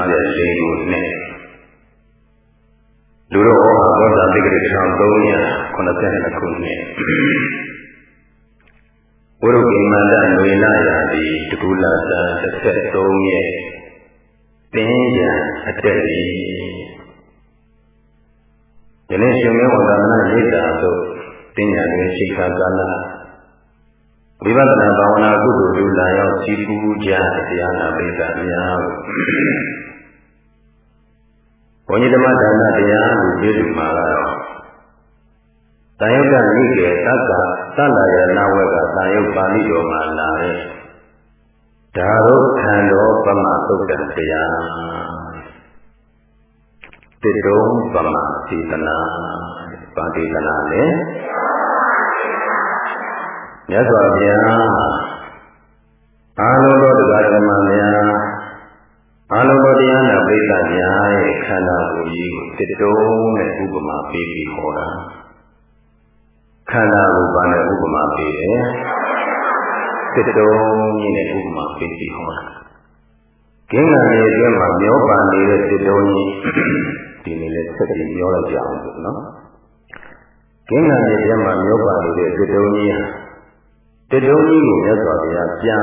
အဲ့ဒါလေးကိုနဲ့လူတော်ဟောသောတာတိကရ1382ခုနှစ်ဝရုကိမန္တနွေလာရာဒီတကူလာသာ33ရဲ့တင်းကြံအတက်ဒီယနေ့ရှင်မေဝန္ဒနာရိတ်တာသို့တင်းကြံရဲ့ရှိခါကာလဝိပဿနာဘာဝနာကုသိုလ်လူလာရောက်စီပူကြတရားနာပိဋကများ ဘုန်းကြီးဓမ္မဒါနတရားကိုပြည့်စုံမှာတော့တန်ယုတ်ကနိကေသက္ကသလယနာဝကတန်ယုတ်ပါဠိတော်မှာလာတဲ့ဒါရုခန္ဓောပမသုတ်တတရားတိတုံပမစေတနာပါတိတနာလေမြတ်စွာဘုရားအာလုံး ခန္ဓာကိုယ်ကြီးကိုတိတုံနဲ့ဥပမာပေးပြီးဟောတာခန္ဓာကိုယ်ပါနဲ့ဥပမာပေးတယ်တစ်တုံးကြီးနဲ့ဥပမာပေးပြီးဟောတာကင်းလာရဲ့အတွင်းမှာမျောပါနေတဲ့တစ်တုံးကြီးဒီနေ့လည်းဆက်ပြီးမျောလိုက်ကြအောင်လို့နော်ကင်းလာရဲ့အတွင်းမှာမျောပါနေတဲ့တစ်တုံးကြီးဟာတစ်တုံးကြီးကိုမြတ်စွာဘုရားပြန်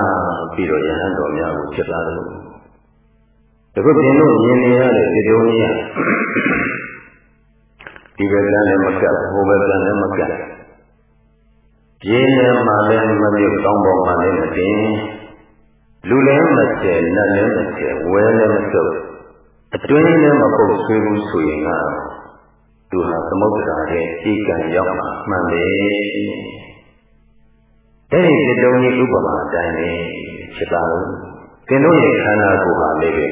ပြီးတော့ယဟန်တော်များကိုချက်လာတယ်လို့တ ခုပြင်လို့မြင်နေရတဲ့တစ်တုံးကြီးဟာဒီဘက်ကလည်းမကတ်ဟိုဘက်ကလည်းမကတ်ပြင်းထဲမှာလည်းမမြုပ်ကောင်းပေါ်မှာလည်းမတင်လူလည်းမကျဲနတ်လည်းမကျဲဝဲလည်းမစုပ်အတွင်းလည်းမပုတ်ဆွေးဘူးဆိုရင်ကသူဟာသမုဒ္ဒရာရဲ့ဤကံရောက်မှာမှန်တယ်အဲ့ဒီတုံးကြီးဥပမာအတိုင်းပဲဖြစ်ပါလို့သင်တို့ရဲ့ခန္ဓာကိုယ်ဟာလည်းပဲ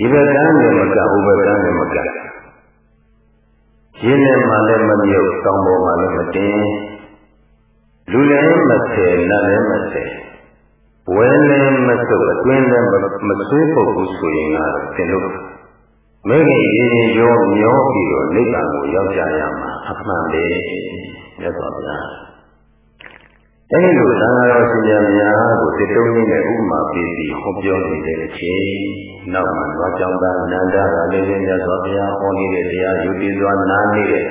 ဒီဘက်ကမ်းနဲ့မကဟိုဘက်ကမ်းနဲ့မကရင်းနဲ့မှလည်းမမြုပ်တောင်ပေါ်မှာလည်းမတင်လူလည်းမဆယ်နတ်လည်းမဆယ်ဝဲလည်းမစုပ်အတွင်းလည်းမဆွေးပုတ်ဘူးဆိုရင်ကတော့သင်တို့မင်းကြီးရင်းရောမျောပြီးတော့နိဗ္ဗာန်ကိုရောက်ကြရမှာအမှန်ပဲမြတ်စွာဘုရား အဲဒီလိုသံဃာတော်ရှင်များကိုတိတုံးကြီးနဲ့ဥပမာပေးပြီးဟောပြောနေတဲ့အချိန်နောက်မှာသွားကြောင်းသားနန္ဒာကလည်းမြတ်စွာဘုရားဟောနေတဲ့တရားယူတည်စွာနားနေတဲ့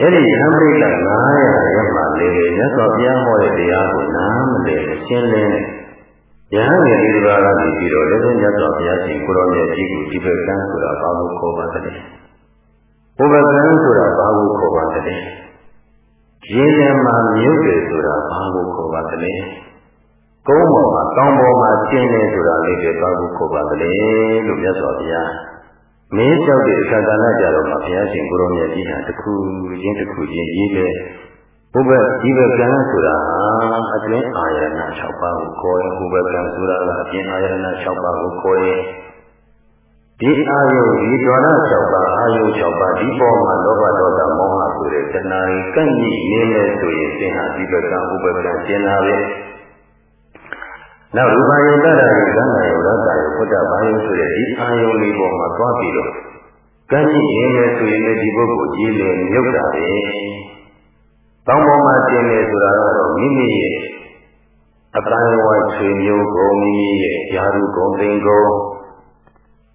အဲ့ဒီဟံပိက900ရက်မှလေမြတ်စွာဘုရားဟောတဲ့တရားကိုနားမလည်ရှင်းလင်းယဟန်ငယ်ဒီပါကပြီးပြီးတော့လည်းမြတ်စွာဘုရားရှင်ကိုရောမြတ်ကြီးကိုဒီဘက်ကန်းဆိုတာဘာလို့ခေါ်ပါသလဲဘုဘကန်းဆိုတာဘာလို့ခေါ်ပါသလဲ ရင်းထဲမှာမြုပ်တယ်ဆိုတာဘာကိုခေါ်ပါသလဲကုန်းပေါ်မှာတောင်ပေါ်မှာကျင်းတယ်ဆိုတာလေးတွေဘာကိုခေါ်ပါသလဲလို့မြတ်စွာဘုရားမင်းလျှောက်တဲ့အခါကလည်းကြတော့မှဘုရားရှင်ကိုရောမြတ်ကြီးဟာတစ်ခုချင်းတစ်ခုချင်းရေးတယ်ဘုဘဒီဘကံဆိုတာအတွင်းအာရဏ6ပါးကိုခေါ်ရင်ဘုဘကံဆိုတာကအပြင်အာရဏ6ပါးကိုခေါ်ရင်ဒီအာယုဒီဒွါရ6ပါးအာယု6ပါးဒီပေါ်မှာလောဘဒေါသမောဟဆို တဲ့တဏှာကြီးကန့်ညိနေလဲဆိုရင်သင်ဟာဒီဘကံဘုဘကံကျင်လာပဲနောက်ရူပယုတ္တရာယသံဃာယုရတ္တယဘုဒ္ဓဘာယုဆိုတဲ့ဒီအာယုလေးပေါ်မှာသွားပြီးတော့ကန့်ညိနေလဲဆိုရင်ဒီပုဂ္ဂိုလ်ကြီးလေမြုပ်တာပဲတောင်းပေါ်မှာကျင်တယ်ဆိုတာကတော့မိမိရဲ့အတိုင်းဝိုင်းဆွေမျိုးကုန်မိမိရဲ့ယာရုကုန်သိင်ကုန်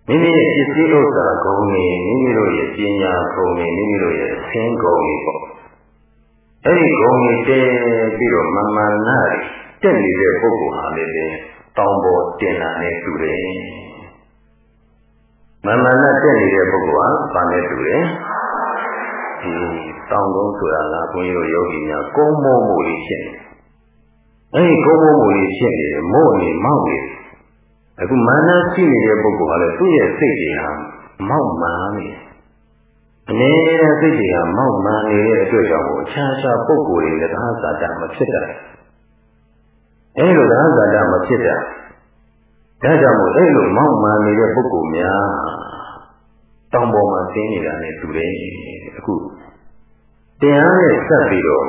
မိမိရဲ့ပစ္စည်းဥစ္စာကုန်နေမိမိတို့ရဲ့ပညာကုန်နေမိမိတို့ရဲ့အသင်းကုန်နေပေါ့အဲ့ဒီကုန်နေတည်ပြီးတော့မမှန်နာတက်နေတဲ့ပုဂ္ဂိုလ်ဟာလည်းတောင်းပေါ်တင်လာနေတူတယ်မမှန်နာတက်နေတဲ့ပုဂ္ဂိုလ်ဟာဘာနဲ့တူလဲဒီတောင်းကုန်းဆိုတာကဘုန်းကြီးတို့ယောဂီများကုန်းမိုးမှုလေးဖြစ်နေအဲဒီကုန်းမိုးမှုလေးဖြစ်နေတယ်မို့နေမောက်နေ အခုမာနရှိနေတဲ့ပုဂ္ဂိုလ်ဟာလည်းသူ့ရဲ့စိတ်တွေဟာမောက်မာနေအနေနဲ့စိတ်တွေဟာမောက်မာနေတဲ့အတွက်ကြောင့်အခြားခြားပုဂ္ဂိုလ်တွေလည်းသာသာတာမဖြစ်တာအဲလိုသာသာတာမဖြစ်တာဒါကြောင့်မို့အဲလိုမောက်မာနေတဲ့ပုဂ္ဂိုလ်များတောင်ပေါ်မှာသင်းနေတာနဲ့တူတယ်အခုတရားနဲ့ဆက်ပြီးတော့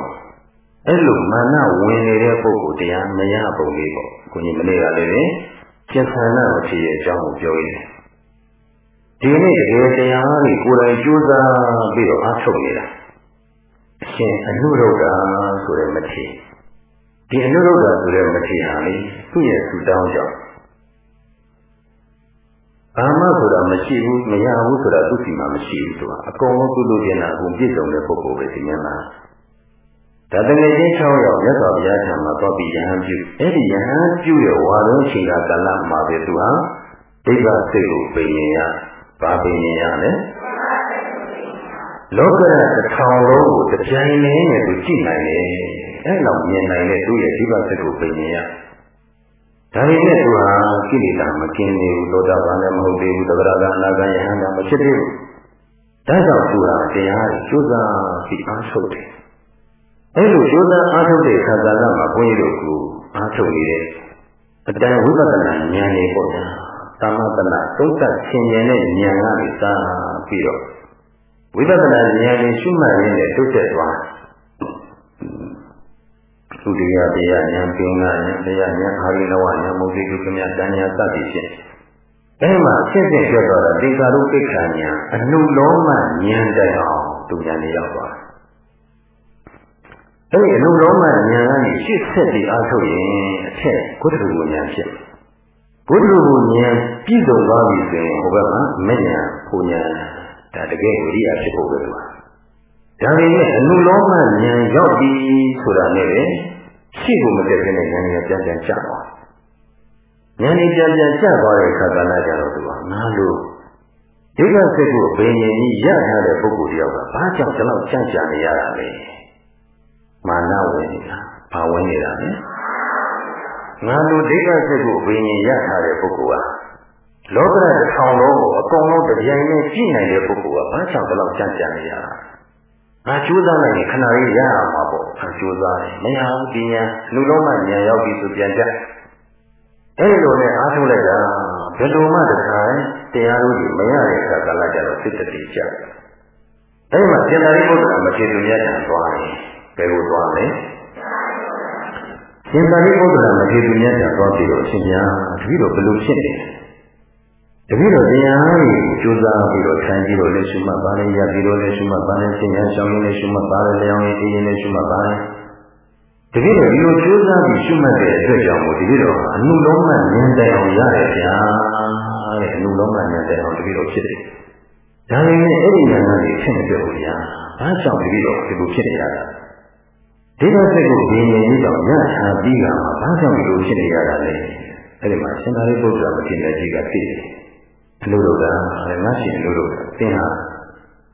အဲ့လိုမာနဝင်နေတဲ့ပုဂ္ဂိုလ်တရားမရပုံလေးပေါ့ကိုကြီးမနေ့ကလည်း ကျင်ဆန္ဒမဖြစ်ရဲ့အကြောင်းကိုပြောရင်းဒီနေ့တကယ်တရားတွေကိုယ်တိုင်ကြိုးစားပြီးတော့အားထုတ်နေတာအရှင်အနုရုဒ္ဓဆိုတဲ့မထေဒီအနုရုဒ္ဓဆိုတဲ့မထေဟာလေသူ့ရဲ့သူတောင်းကြောင့်ဘာမှဆိုတာမရှိဘူးမရဘူးဆိုတာသူ့စီမှာမရှိဘူးသူကအကုန်လုံးကုသိုလ်ကျင်တာအကုန်ပြည့်စုံတဲ့ပုဂ္ဂိုလ်ပဲဒီနေ့မှာ ဒါတကယ်ချင်း6ယောက်မြတ်စွာဘုရားထံမှာတော့ပြီးယဟန်ပြုအဲ့ဒီယဟန်ပြုရဲ့ဝါလုံးချိန်ကကာလမှာပဲသူဟာဒိဋ္ဌစိတ်ကိုပင်ရင်ရဘာပင်ရင်ရလဲလောကရတစ်ထောင်လုံးကိုတစ်ကြိမ်နဲ့သူကြည့်နိုင်တယ်အဲ့လောက်မြင်နိုင်တဲ့သူ့ရဲ့ဒိဋ္ဌစိတ်ကိုပင်ရင်ရဒါပေမဲ့သူဟာကိလေသာမကင်းသေးဘူးသောတာပန်လည်းမဟုတ်သေးဘူးသဗ္ဗရာကအနာဂတ်ယဟန်တာမဖြစ်သေးဘူးဒါကြောင့်သူဟာတရားကိုကျိုးစားပြီးအားထုတ်တယ် အဲ့လိုကျိုးစားအားထုတ်တဲ့ခါကာလမှာဘုန်းကြီးတို့ကအားထုတ်နေတဲ့အတန်ဝိပဿနာဉာဏ်လေးပေါ့ဗျာသမတနာသုံးသပ်ဆင်ခြင်တဲ့ဉာဏ်ကနေစပြီးတော့ဝိပဿနာဉာဏ်လေးရှုမှတ်ရင်းနဲ့တုတ်တက်သွားသုတိယတရားဉာဏ်ပင်ကဉာဏ်တရားဉာဏ်အာရိနဝဉာဏ်မုဒိတုကမြတဏှာစသည်ဖြင့်အဲမှာရှင်းရှင်းပြောတော့တာတေသာရုပိက္ခာဉာဏ်အနုလောမဉာဏ်တိုင်အောင်သူဉာဏ်လေးရောက်သွားတယ် အဲဒီအနုလောမဉာဏ်ကနေရှစ်ဆက်ပြီးအားထုတ်ရင်အထက်ကုသလူဉာဏ်ဖြစ်ကုသလူဉာဏ်ပြည့်စုံသွားပြီဆိုရင်ဟိုဘက်မှာမဉဏ်ဖူဉဏ်ဒါတကယ်ဝိရိယဖြစ်ဖို့ပဲလို့ဒါပေမဲ့အနုလောမဉာဏ်ရောက်ပြီဆိုတာနဲ့ပဲရှိဖို့မတက်တဲ့ဉာဏ်ကြီးပြန်ပြန်ကျသွားဉာဏ်ကြီးပြန်ပြန်ကျသွားတဲ့အခါကလည်းကြတော့သူကငါလို့ဒိဋ္ဌစိတ်ကိုဘယ်ရင်ကြီးရထားတဲ့ပုဂ္ဂိုလ်တယောက်ကဘာကြောင့်ဒီလောက်ကြံ့ကြာနေရတာလဲ မာနဝင်နေတာဘာဝင်နေတာလဲငါလိုဒိဋ္ဌစိတ်ကိုဘယ်ရင်ရထားတဲ့ပုဂ္ဂိုလ်ကလောကရတစ်ထောင်လုံးကိုအကုန်လုံးတပြိုင်တည်းကြည့်နိုင်တဲ့ပုဂ္ဂိုလ်ကဘာကြောင့်ဒီလောက်ကြံ့ကြာနေရတာငါကြိုးစားနိုင်ရင်ခဏလေးရအောင်ပါပေါ့ငါကြိုးစားတယ်မရဘူးဒီညာလူလုံးမှညာရောက်ပြီဆိုပြန်ကြအဲ့လိုနဲ့အားထုတ်လိုက်တာဘယ်လိုမှတခါတရားလို့မရတဲ့အခါကလည်းကြတော့စိတ်တတိကျအဲ့ဒီမှာစင်တာရိပုတ္တရာမထေရမြတ်ကသွားတယ် ဘယ်ကိုသွားလဲစင်တာရိပုတ္တရာမထေရမြတ်ကသွားပြီးတော့အရှင်ဘုရားတပည့်တော်ဘယ်လိုဖြစ်နေလဲတပည့်တော်တရားကိုကြိုးစားပြီးတော့ထိုင်ပြီးတော့လည်းရှုမှတ်ပါလေရပြီးတော့လည်းရှုမှတ်ပါလေစဉ်းစားရှောင်းရင်းလည်းရှုမှတ်ပါလေလျောင်းရင်းအေးရင်းလည်းရှုမှတ်ပါလေတပည့်တော်ဒီလိုကြိုးစားပြီးရှုမှတ်တဲ့အတွက်ကြောင့်မို့တပည့်တော်အနုလုံးမှဉာဏ်တိုင်အောင်ရတယ်ဗျာတဲ့အနုလုံးမှဉာဏ်တိုင်အောင်တပည့်တော်ဖြစ်တယ်ဒါပေမဲ့အဲ့ဒီဉာဏ်ကနေဖြစ်နေကြဘူးဗျာဘာကြောင့်တပည့်တော်ဒီလိုဖြစ်နေရတာ ဒီလိုစိတ်ကိုဒီနေပြီးတော့ညချပြီးကမှဘာကြောင့်ဒီလိုဖြစ်နေရတာလဲအဲ့ဒီမှာရှင်သာရိပုတ္တရာမထေရကြီးကသိတယ်အလိုတော်ကလည်းငါရှင်အလိုတော်သင်ဟာ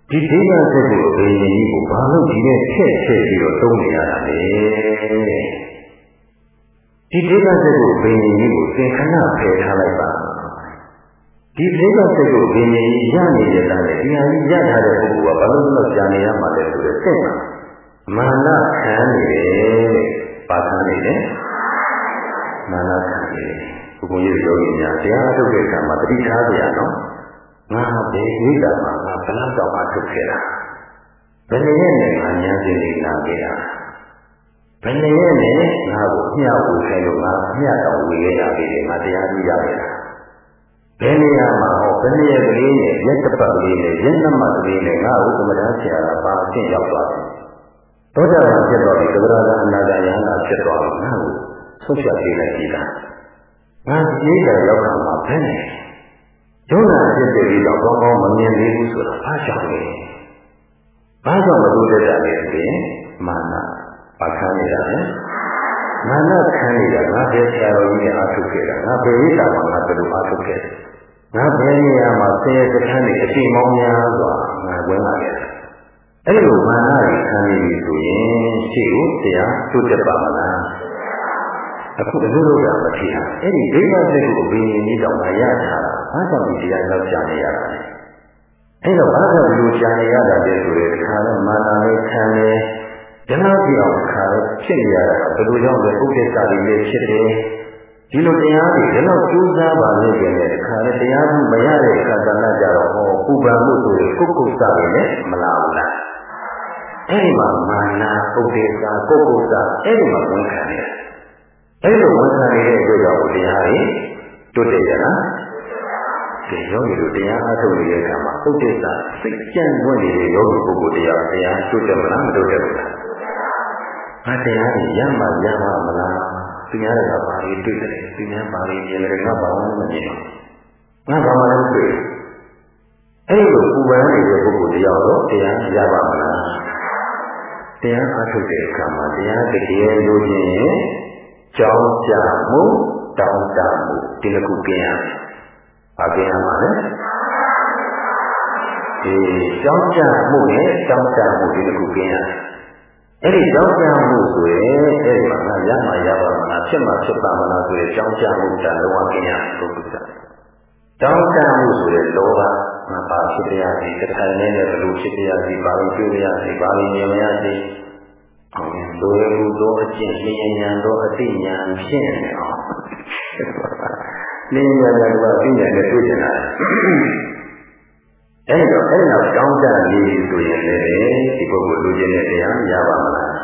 ဒီဒိဋ္ဌိစိတ်ကိုဘယ်ရင်ကြီးကိုဘာလို့ဒီနဲ့ထည့်ထည့်ပြီးတော့သုံးနေရတာလဲဒီဒိဋ္ဌိစိတ်ကိုဘယ်ရင်ကြီးကိုသင်ခဏဖယ်ထားလိုက်ပါဒီဒိဋ္ဌိစိတ်ကိုဘယ်ရင်ကြီးရနေတဲ့တည်းဒီဟာကြီးရထားတဲ့ပုဂ္ဂိုလ်ကဘာလို့လဲကြာနေရမှာလဲဆိုတဲ့စိတ်မှာ မာနခံနေတယ်ပါခံနေတယ်မာနခံနေတယ်ဘုရားယောဂီများတရားထုတ်တဲ့အခါမှာတတိထားကြရနော်ငါဘယ်ဝိဒ္ဓမှာငါဘယ်လောက်တော့မှထုတ်ခဲ့တာဘယ်နည်းနဲ့ငါညာစင်နေလာခဲ့တာဘယ်နည်းနဲ့ငါကိုမျှဝေခဲ့လို့ငါမျှတော်ဝေခဲ့တာဒီငါတရားကြည့်ရခဲ့တာဘယ်နေရာမှာဟောဘယ်နေရာကလေးနဲ့ရက်တစ်ပတ်ကလေးနဲ့ရက်နှစ်မှတ်ကလေးနဲ့ငါ့ဥပမာဆရာကပါအဖြစ်ရောက်သွားတယ် သောတာပန်ဖြစ်သွားပြီသဗ္ဗရာကအနာဂတ်ယန္တာဖြစ်သွားပြီငါ့ကိုဆုတ်ဖြတ်ပေးလိုက်ပြီလားငါကြီးတယ်ရောက်တာမှာဘယ်နဲ့ဒုက္ခဖြစ်ပြီးတော့ကောင်းကောင်းမမြင်သေးဘူးဆိုတာဘာကြောင့်လဲဘာကြောင့်မလို့တတ်တာလဲဆိုရင်မာနပါခံနေတာလေမာနခံနေတာငါဘယ်ဆရာတော်ကြီးနဲ့အားထုတ်ခဲ့တာငါဘယ်ရတာမှာငါဘယ်လိုအားထုတ်ခဲ့ငါဘယ်နေရာမှာဆင်းရဲစခန်းတွေအချိန်မောင်းများစွာငါဝင်လာခဲ့ အဲ့လိုမာနကြီးခံနေပြီဆိုရင်ရှေ့ကိုတရားတွတ်တက်ပါမလားအခုအလိုလိုကမဖြစ်ဟာအဲ့ဒီဒိဋ္ဌစိတ်ကိုအဘိညာဉ်ကြီးတောင်မှရတာဘာကြောင့်ဒီတရားလောက်ကြာနေရတာလဲအဲ့တော့ဘာကြောင့်ဒီလိုကြာနေရတာလဲဆိုရင်ခါတော့မာနလေးခံနေဒီလောက်ကြည့်အောင်ခါတော့ဖြစ်နေရတာဘယ်လိုကြောင့်လဲဥပ္ပစ္စာတွေလည်းဖြစ်တယ်ဒီလိုတရားတွေဒီလောက်ကြိုးစားပါလို့ကျင်တဲ့ခါနဲ့တရားမှုမရတဲ့အခါကလည်းကြတော့ဟောပူပန်မှုဆိုရင်ကုက္ကုစတွေလည်းမလာဘူးလား အဲ့ဒီမှာမာနဥပ္ပစ္စာကုက္ကုစအဲ့ဒီမှာဝန်ခံနေတယ်အဲ့လိုဝန်ခံနေတဲ့အတွက်ကြောင့်တရားကြီးတွတ်တယ်ကြလားဒီယောဂီတို့တရားအားထုတ်နေတဲ့အခါမှာဥဒိစ္စစိတ်ကြံ့ဝင်နေတဲ့ယောဂီပုဂ္ဂိုလ်တရားတရားတွတ်တယ်မလားမတွတ်တယ်ဘူးလားငါတရားကြီးရမှရမှမလားသူများကဘာတွေတွေ့တယ်သူများဘာတွေမြင်တယ်ငါဘာမှမမြင်ဘူးငါဘာမှလည်းတွေ့အဲ့လိုပူပန်နေတဲ့ပုဂ္ဂိုလ်တရားတော့တရားရပါမလား တရားအားထုတ်တဲ့အခါမှာတရားတကယ်လို့ချင်းကြောင်းကြမှုတောင်းတမှုဒီတစ်ခုကျင်းရမယ်။ဘာကျင်းရမှာလဲ။ဒီကြောင်းကြမှုနဲ့တောင်းတမှုဒီတစ်ခုကျင်းရမယ်။အဲ့ဒီကြောင်းကြမှုဆိုရင်အဲ့ဒီမှာငါရမှာရပါမလားဖြစ်မှာဖြစ်ပါမလားဆိုရင်ကြောင်းကြမှုတန်လုံးဝကျင်းရမယ်ပုဂ္ဂိုလ်က။တောင်းတမှုဆိုရင်လောဘ ငါပါဖြစ်တရားစီတစ်ခါနဲ့လည်းဘလို့ဖြစ်တရားစီပါလို့ပြုရစီပါလို့မြင်မရစီလွယ်ကူသောအကျင့်လျင်ညာသောအသိဉာဏ်ဖြင့်အောင်လင်းညာကဘာသိဉာဏ်နဲ့တွေ့နေတာအဲ့တော့အဲ့တော့ကောင်းကြနေဆိုရင်လည်းဒီပုဂ္ဂိုလ်လူကျင်တဲ့တရားရပါမလား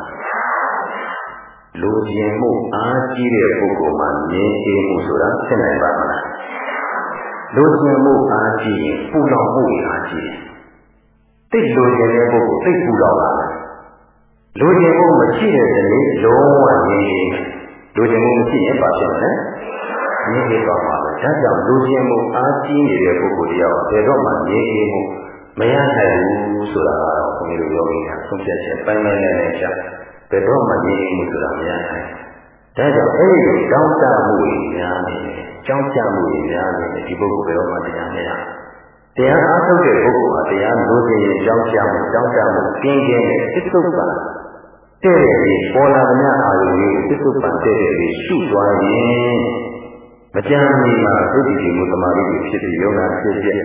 လူကျင်မှုအားကြီးတဲ့ပုဂ္ဂိုလ်မှာမြင်ကြည့်မှုဆိုတာဖြစ်နိုင်ပါမလား လူကျင်မှုအားကြီးရင်ပူလောင်မှုအားကြီးတယ်တိတ်လူကျင်တဲ့ပုဂ္ဂိုလ်တိတ်ပူလောင်လာတယ်လူကျင်မှုမရှိတဲ့တည်းလုံးဝငြိမ်နေလူကျင်မှုမရှိရင်ဘာဖြစ်မလဲငြိမ်နေတော့မှာပဲဒါကြောင့်လူကျင်မှုအားကြီးနေတဲ့ပုဂ္ဂိုလ်တရားဘယ်တော့မှငြိမ်နေမှုမရနိုင်ဘူးဆိုတာကတော့ဘုရားယောဂီကဆုံးဖြတ်ချက်ပိုင်းပိုင်းနဲ့နဲ့ရှာဘယ်တော့မှငြိမ်နေမှုဆိုတာမရနိုင် ဒါကြောင့်အဲ့ဒီတောင်းတမှုတွေများနေတယ်ကြောင်းကြမှုတွေများနေတယ်ဒီပုဂ္ဂိုလ်ဘယ်တော့မှတရားမရတရားအားထုတ်တဲ့ပုဂ္ဂိုလ်ဟာတရားလို့ရှိရင်ကြောင်းကြမှုကြောင်းကြမှုကင်းကင်းနဲ့စိတ်သုတ်ပါတဲ့တဲ့ပြီးပေါ်လာတဲ့အာရုံလေးကိုသစ္စုပ္ပန်တဲ့တဲ့ပြီးရှုသွားရင်မကြမ်းမီမှာသုတိတိမူသမာဓိဖြစ်ပြီးယောဂဖြစ်ဖြစ်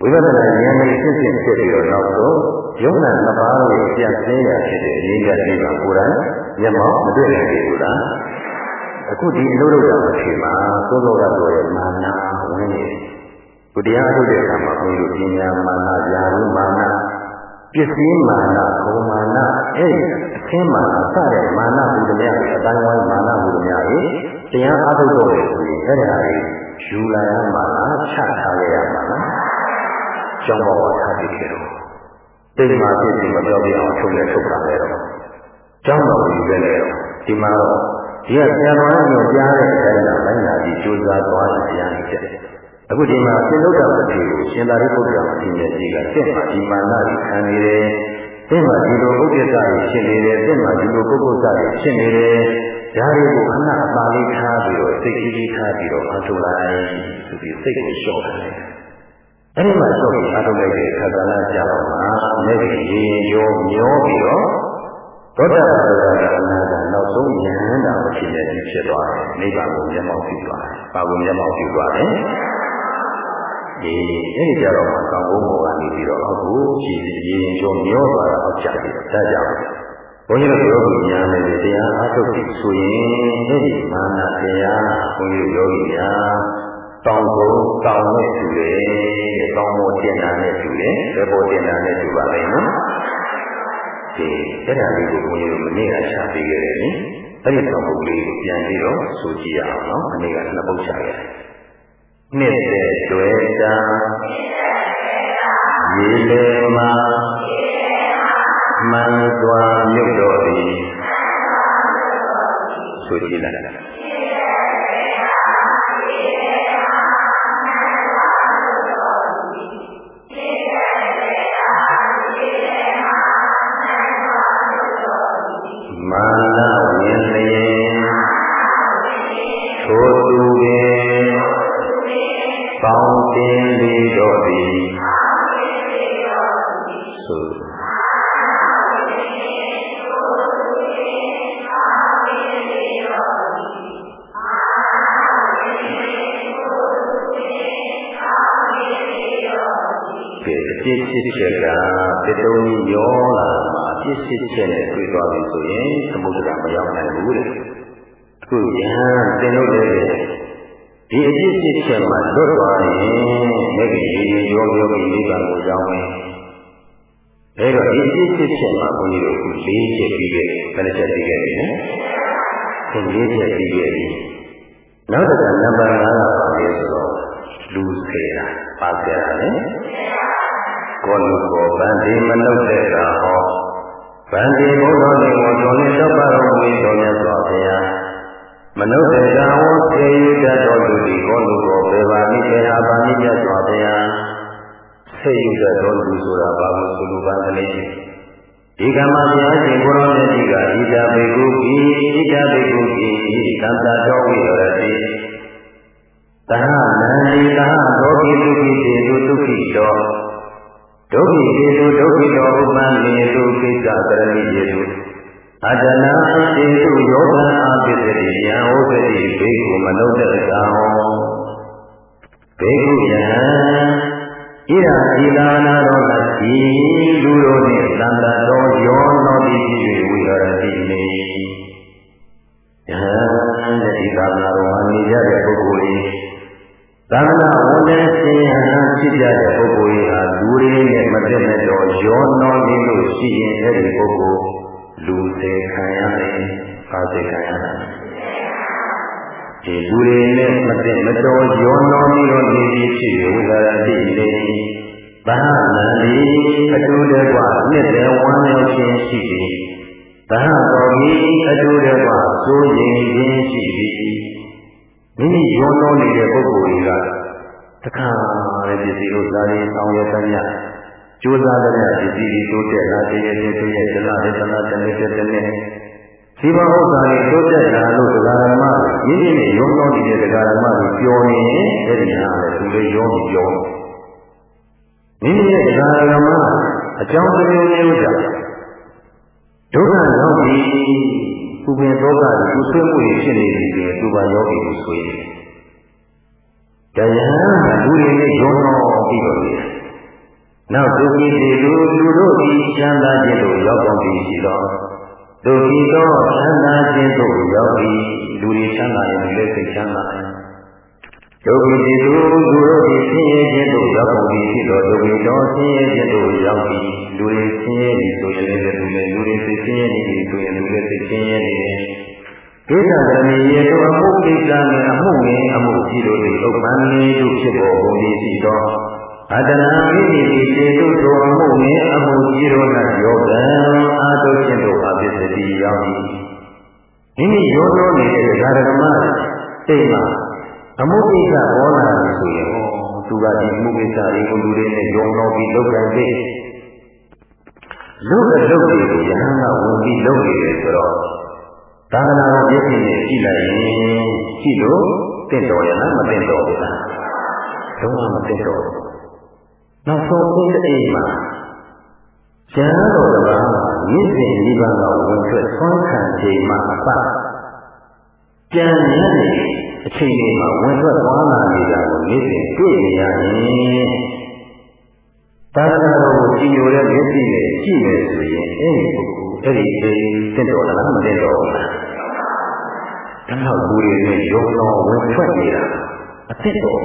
ဝိပဿနာဉာဏ်နဲ့ဖြစ်ဖြစ်ဖြစ်ပြီးတော့နောက်ဆုံးယောဂနှစ်ပါးရဲ့ပြတ်သေးရဖြစ်တဲ့အရင်းရတဲ့ကကိုယ်တိုင်မျက်မှောက်မတွေ့နိုင်ဘူးလား အခုဒီအလုပ်လုပ်တာအချိန်မှာသို့သောကတော့ရဲ့မာနဝင်နေတယ်ဘုရားထုတ်တဲ့အခါမှာဘုန်းကြီးတို့ပညာမာန၊ယာရုမာနပစ္စည်းမာန၊ဘုံမာနအဲ့ဒီအသင်းမာနစတဲ့မာနဟူသည်များအတိုင်းဝိုင်းမာနဟူသည်များ၏တရားအားထုတ်တော့တယ်ဆိုရင်အဲ့ဒါတွေယူလာရမှာလားချထားရမှာလားကျောင်းပေါ်ထားပြီးခဲ့တော့တိမ်မာဖြစ်ပြီးမပြောပြအောင်ထုတ်လဲထုတ်တာလဲတော့ကျောင်းတော်ယူခဲ့လေတော့ဒီမှာတော့ ဒီကဆရာတော်ကညွှန်ကြားတဲ့အတိုင်းကလိုက်လာပြီးကြိုးစားသွားတဲ့တရားတွေဖြစ်တယ်အခုဒီမှာသင်္လုဒ္ဓမတိကိုရှင်သာရိပုတ္တရာအရှင်ကြီးကတင့်မှာဒီမာနကိုခံနေတယ်တင့်မှာဒီလိုဥပ္ပစ္စာကိုရှင်းနေတယ်တင့်မှာဒီလိုပုဂ္ဂိုလ်စာကိုရှင်းနေတယ်ဒါတွေကိုအနအပါလေးထားပြီးတော့စိတ်ကြီးကြီးထားပြီးတော့အထုလိုက်ဆိုပြီးစိတ်ကိုလျှော့တယ်အဲ့ဒီမှာလျှော့ပြီးအထုလိုက်တဲ့ခန္ဓာနာကြောက်မှာလက်ကြီးရေရောမျောပြီးတော့သောတာပန်ကအနာကနောက် ဆုံးဉာဏ်တာကိုဖြစ်နေပြီဖြစ်သွားတယ်နိဗ္ဗာန်ကိုမျက်မှောက်ပြုသွားတယ်။ဘာကိုမျက်မှောက်ပြုသွားလဲ။ဒီအဲ့ဒီကြတော့မှကောင်းဘုံဘောကနေပြီးတော့အခုကြည်ရင်ကျော်မျောသွားတာအောက်ကျပြီးဒါကြောင့်ဘုန်းကြီးတို့ယောဂီများလည်းတရားအားထုတ်ပြီးဆိုရင်အဲ့ဒီမာနတရားဘုန်းကြီးတို့ယောဂီများတောင်းကုန်တောင်းနဲ့တူတယ်တောင်းဖို့တင်တာနဲ့တူတယ်ဘယ်ပေါ်တင်တာနဲ့တူပါလဲနော် ဒီအဲ့ဒါလေးကိုဘုန်းကြီးတို့မနေ့ကရှာပေးခဲ့တယ်နိအဲ့ဒီတောင်းဖို့လေးကိုပြန်ပြီးတော့ဆိုကြည့်ရအောင်နော်မနေ့ကနှစ်ပုတ်ရှာခဲ့တယ်နှစ်တဲ့တွေ့တာရေလေမှာမှန်စွာမြုပ်တော်သည်ဆိုကြည့်လိုက် တတုံးရောလာမှာအပြစ်ဖြစ်ချက်နဲ့တွေ့သွားပြီဆိုရင်သမုဒ္ဒရာမရောက်နိုင်ဘူးတဲ့အခုယဟန်သင်တို့လည်းဒီအပြစ်ဖြစ်ချက်မှာလွတ်သွားရင်မိခင်ရေရေရောရောပြီးနိဗ္ဗာန်ကိုရောက်မယ်အဲတော့ဒီအပြစ်ဖြစ်ချက်မှာဘုန်းကြီးတို့အခု၄ချက်ပြီးခဲ့တယ်ဘယ်နှချက်ပြီးခဲ့ပြီလဲဒီ၄ချက်ပြီးခဲ့ပြီနောက်တစ်ခါနံပါတ်5ကပါလဲဆိုတော့လူစေတာပါကြတယ် ကောလူကောဗန္ဒီမနုဿတဲ့ကဟောဗန္ဒီဘုဒ္ဓနေဝကျော်နေတော့ပါတော်မူသောမြတ်စွာဘုရားမနုဿေကဝသေယတတော်သူဒီဟောလူတော်ပေပါမိပေဟာပါမိမြတ်စွာဘုရားသေယတတော်သူဆိုတာဘာလို့ဆိုလိုပါသလဲဒီကမ္မဘုရားရှင်ကိုရောမြတ်ကြီးကဣဒာဘေကုကိဣဒာဘေကုကိသံသာတော်ဝိရတိသဟနန္ဒီသဟဒောကိတုကိတေတုတုခိတော ဒုက္ခိတေတုဒုက္ခိတောဥပ္ပန္နေတုကိစ္စကရဏိယေတုအတနာတေတုယောဂအာပိစရိယံဥပတိဘေကုမနုဿတကံဘေကုယံဣရာဤသာနာတော်သတိလူတို့နှင့်သံဃာတော်ယောနောတိဖြစ်၍ဝိဟရတိနေယဟန်ဒီသာနာတော်မှာနေကြတဲ့ပုဂ္ဂိုလ်တွေ သာသနာဝန်ထမ်းရှင်ဟန်ဖြစ်ကြတဲ့ပုဂ္ဂိုလ်တွေဟာလူတွေနဲ့မတည့်မဲ့တော့ယောနောနေလို့ရှိရင်အဲ့ဒီပုဂ္ဂိုလ်လူစေခံရတယ်။ပါစေခံရတာဒီလူတွေနဲ့မတည့်မတော်ယောနောပြီးတော့နေပြီးဖြစ်ဝိဟာရတိနေဘာနန္ဒီအတူတကွနှစ်တဲ့ဝမ်းမြောက်ခြင်းရှိသည်ဘာတော်ကြီးအတူတကွစိုးရင်ခြင်းရှိသည် မိမိယောနောနေတဲ့ပုဂ္ဂိုလ်တွေကတခါလည်းပစ္စည်းဥစ္စာတွေဆောင်ရွက်သမျှကြိုးစားတဲ့ပစ္စည်းတွေတိုးတက်လာတဲ့ရဲ့တဲ့ရဲ့ဒလဒေသနာတနေ့တဲ့နေ့ဒီဘဥစ္စာတွေတိုးတက်လာလို့ဒကာရမရင်းရင်းနဲ့ယောနောနေတဲ့ဒကာရမတွေပြောနေရင်အဲ့ဒီဟာလည်းသူလေးယောပြီးပြောမိမိရဲ့ဒကာရမအကြောင်းတစ်မျိုးမျိုးကြောင့်ဒုက္ခရောက်ပြီး ပူပင်ဒုက္ခကိုသူဆွေးမှုဖြစ်နေပြီဆိုရင်သူပါယောဂီကိုဆွေးတယ်တရားလူတွေနဲ့ရောတော့ပြီးတော့လေနောက်ဒုက္ခိတေလူလူတို့ဒီချမ်းသာခြင်းတို့ရောက်ကုန်ပြီရှိတော့ဒုက္ခိသောချမ်းသာခြင်းတို့ရောက်ပြီးလူတွေချမ်းသာရင်လည်းစိတ်ချမ်းသာတယ် ဒုက္ခိတေလူလူတို့ဒီဆင်းရဲခြင်းတို့ရောက်ကုန်ပြီရှိတော့ဒုက္ခိသောဆင်းရဲခြင်းတို့ရောက်ပြီးလူတွေဆင်းရဲပြီဆိုရင်လည်းလူတွေလူတွေစိတ်ဆင်းရဲနေပြီဆိုရင်လူတွေစိတ်ဆင်းရဲနေတယ်ကိစ္စတမီရေတို့အမှုကိစ္စနဲ့အမှုငယ်အမှုကြီးတို့၏ဥပ္ပန္နေတို့ဖြစ်ပေါ်ကုန်၏ရှိသောအတနာမိမိစေတုတို့အမှုငယ်အမှုကြီးတို့၌ယောဂံအာတုခြင်းတို့အပစ္စတိရောက်၏မိမိရောသောနေတဲ့ဓမ္မစိတ်မှာ အမှုကိစ္စဘောလာဆိုရင်ဟောသူကဒီအမှုကိစ္စတွေကိုလူတွေနဲ့ရောတော့ပြီးလုပ်ကြတယ်လူအလုပ်တွေကိုယဟန်ကဝင်ပြီးလုပ်နေတယ်ဆိုတော့သာသနာတော်မျက်စိနဲ့ကြည့်လိုက်ရင်ကြည့်လို့တင့်တော်ရလားမတင့်တော်ဘူးလားလုံးဝမတင့်တော်ဘူးနောက်ဆုံးအိတ်အိမ်မှာကျန်တော်တပါးရည်စင်ဒီပန်းကဝင်ထွက်ဆွမ်းခံချိန်မှာအပကြံရတဲ့ အချိန်လေးမှာဝင်ထွက်သွားလာနေတာကိုရည်စင်တွေ့နေရရင်သာသနာတော်ကိုကြည်ညိုတဲ့မျက်စိနဲ့ကြည့်မယ်ဆိုရင်အဲ့ဒီပုဂ္ဂိုလ်အဲ့ဒီအိမ်တင့်တော်လားမတင့်တော်ဘူးလားဒါတော့လူတွေနဲ့ရောတော်ဝင်ထွက်နေတာအစ်စ်တော်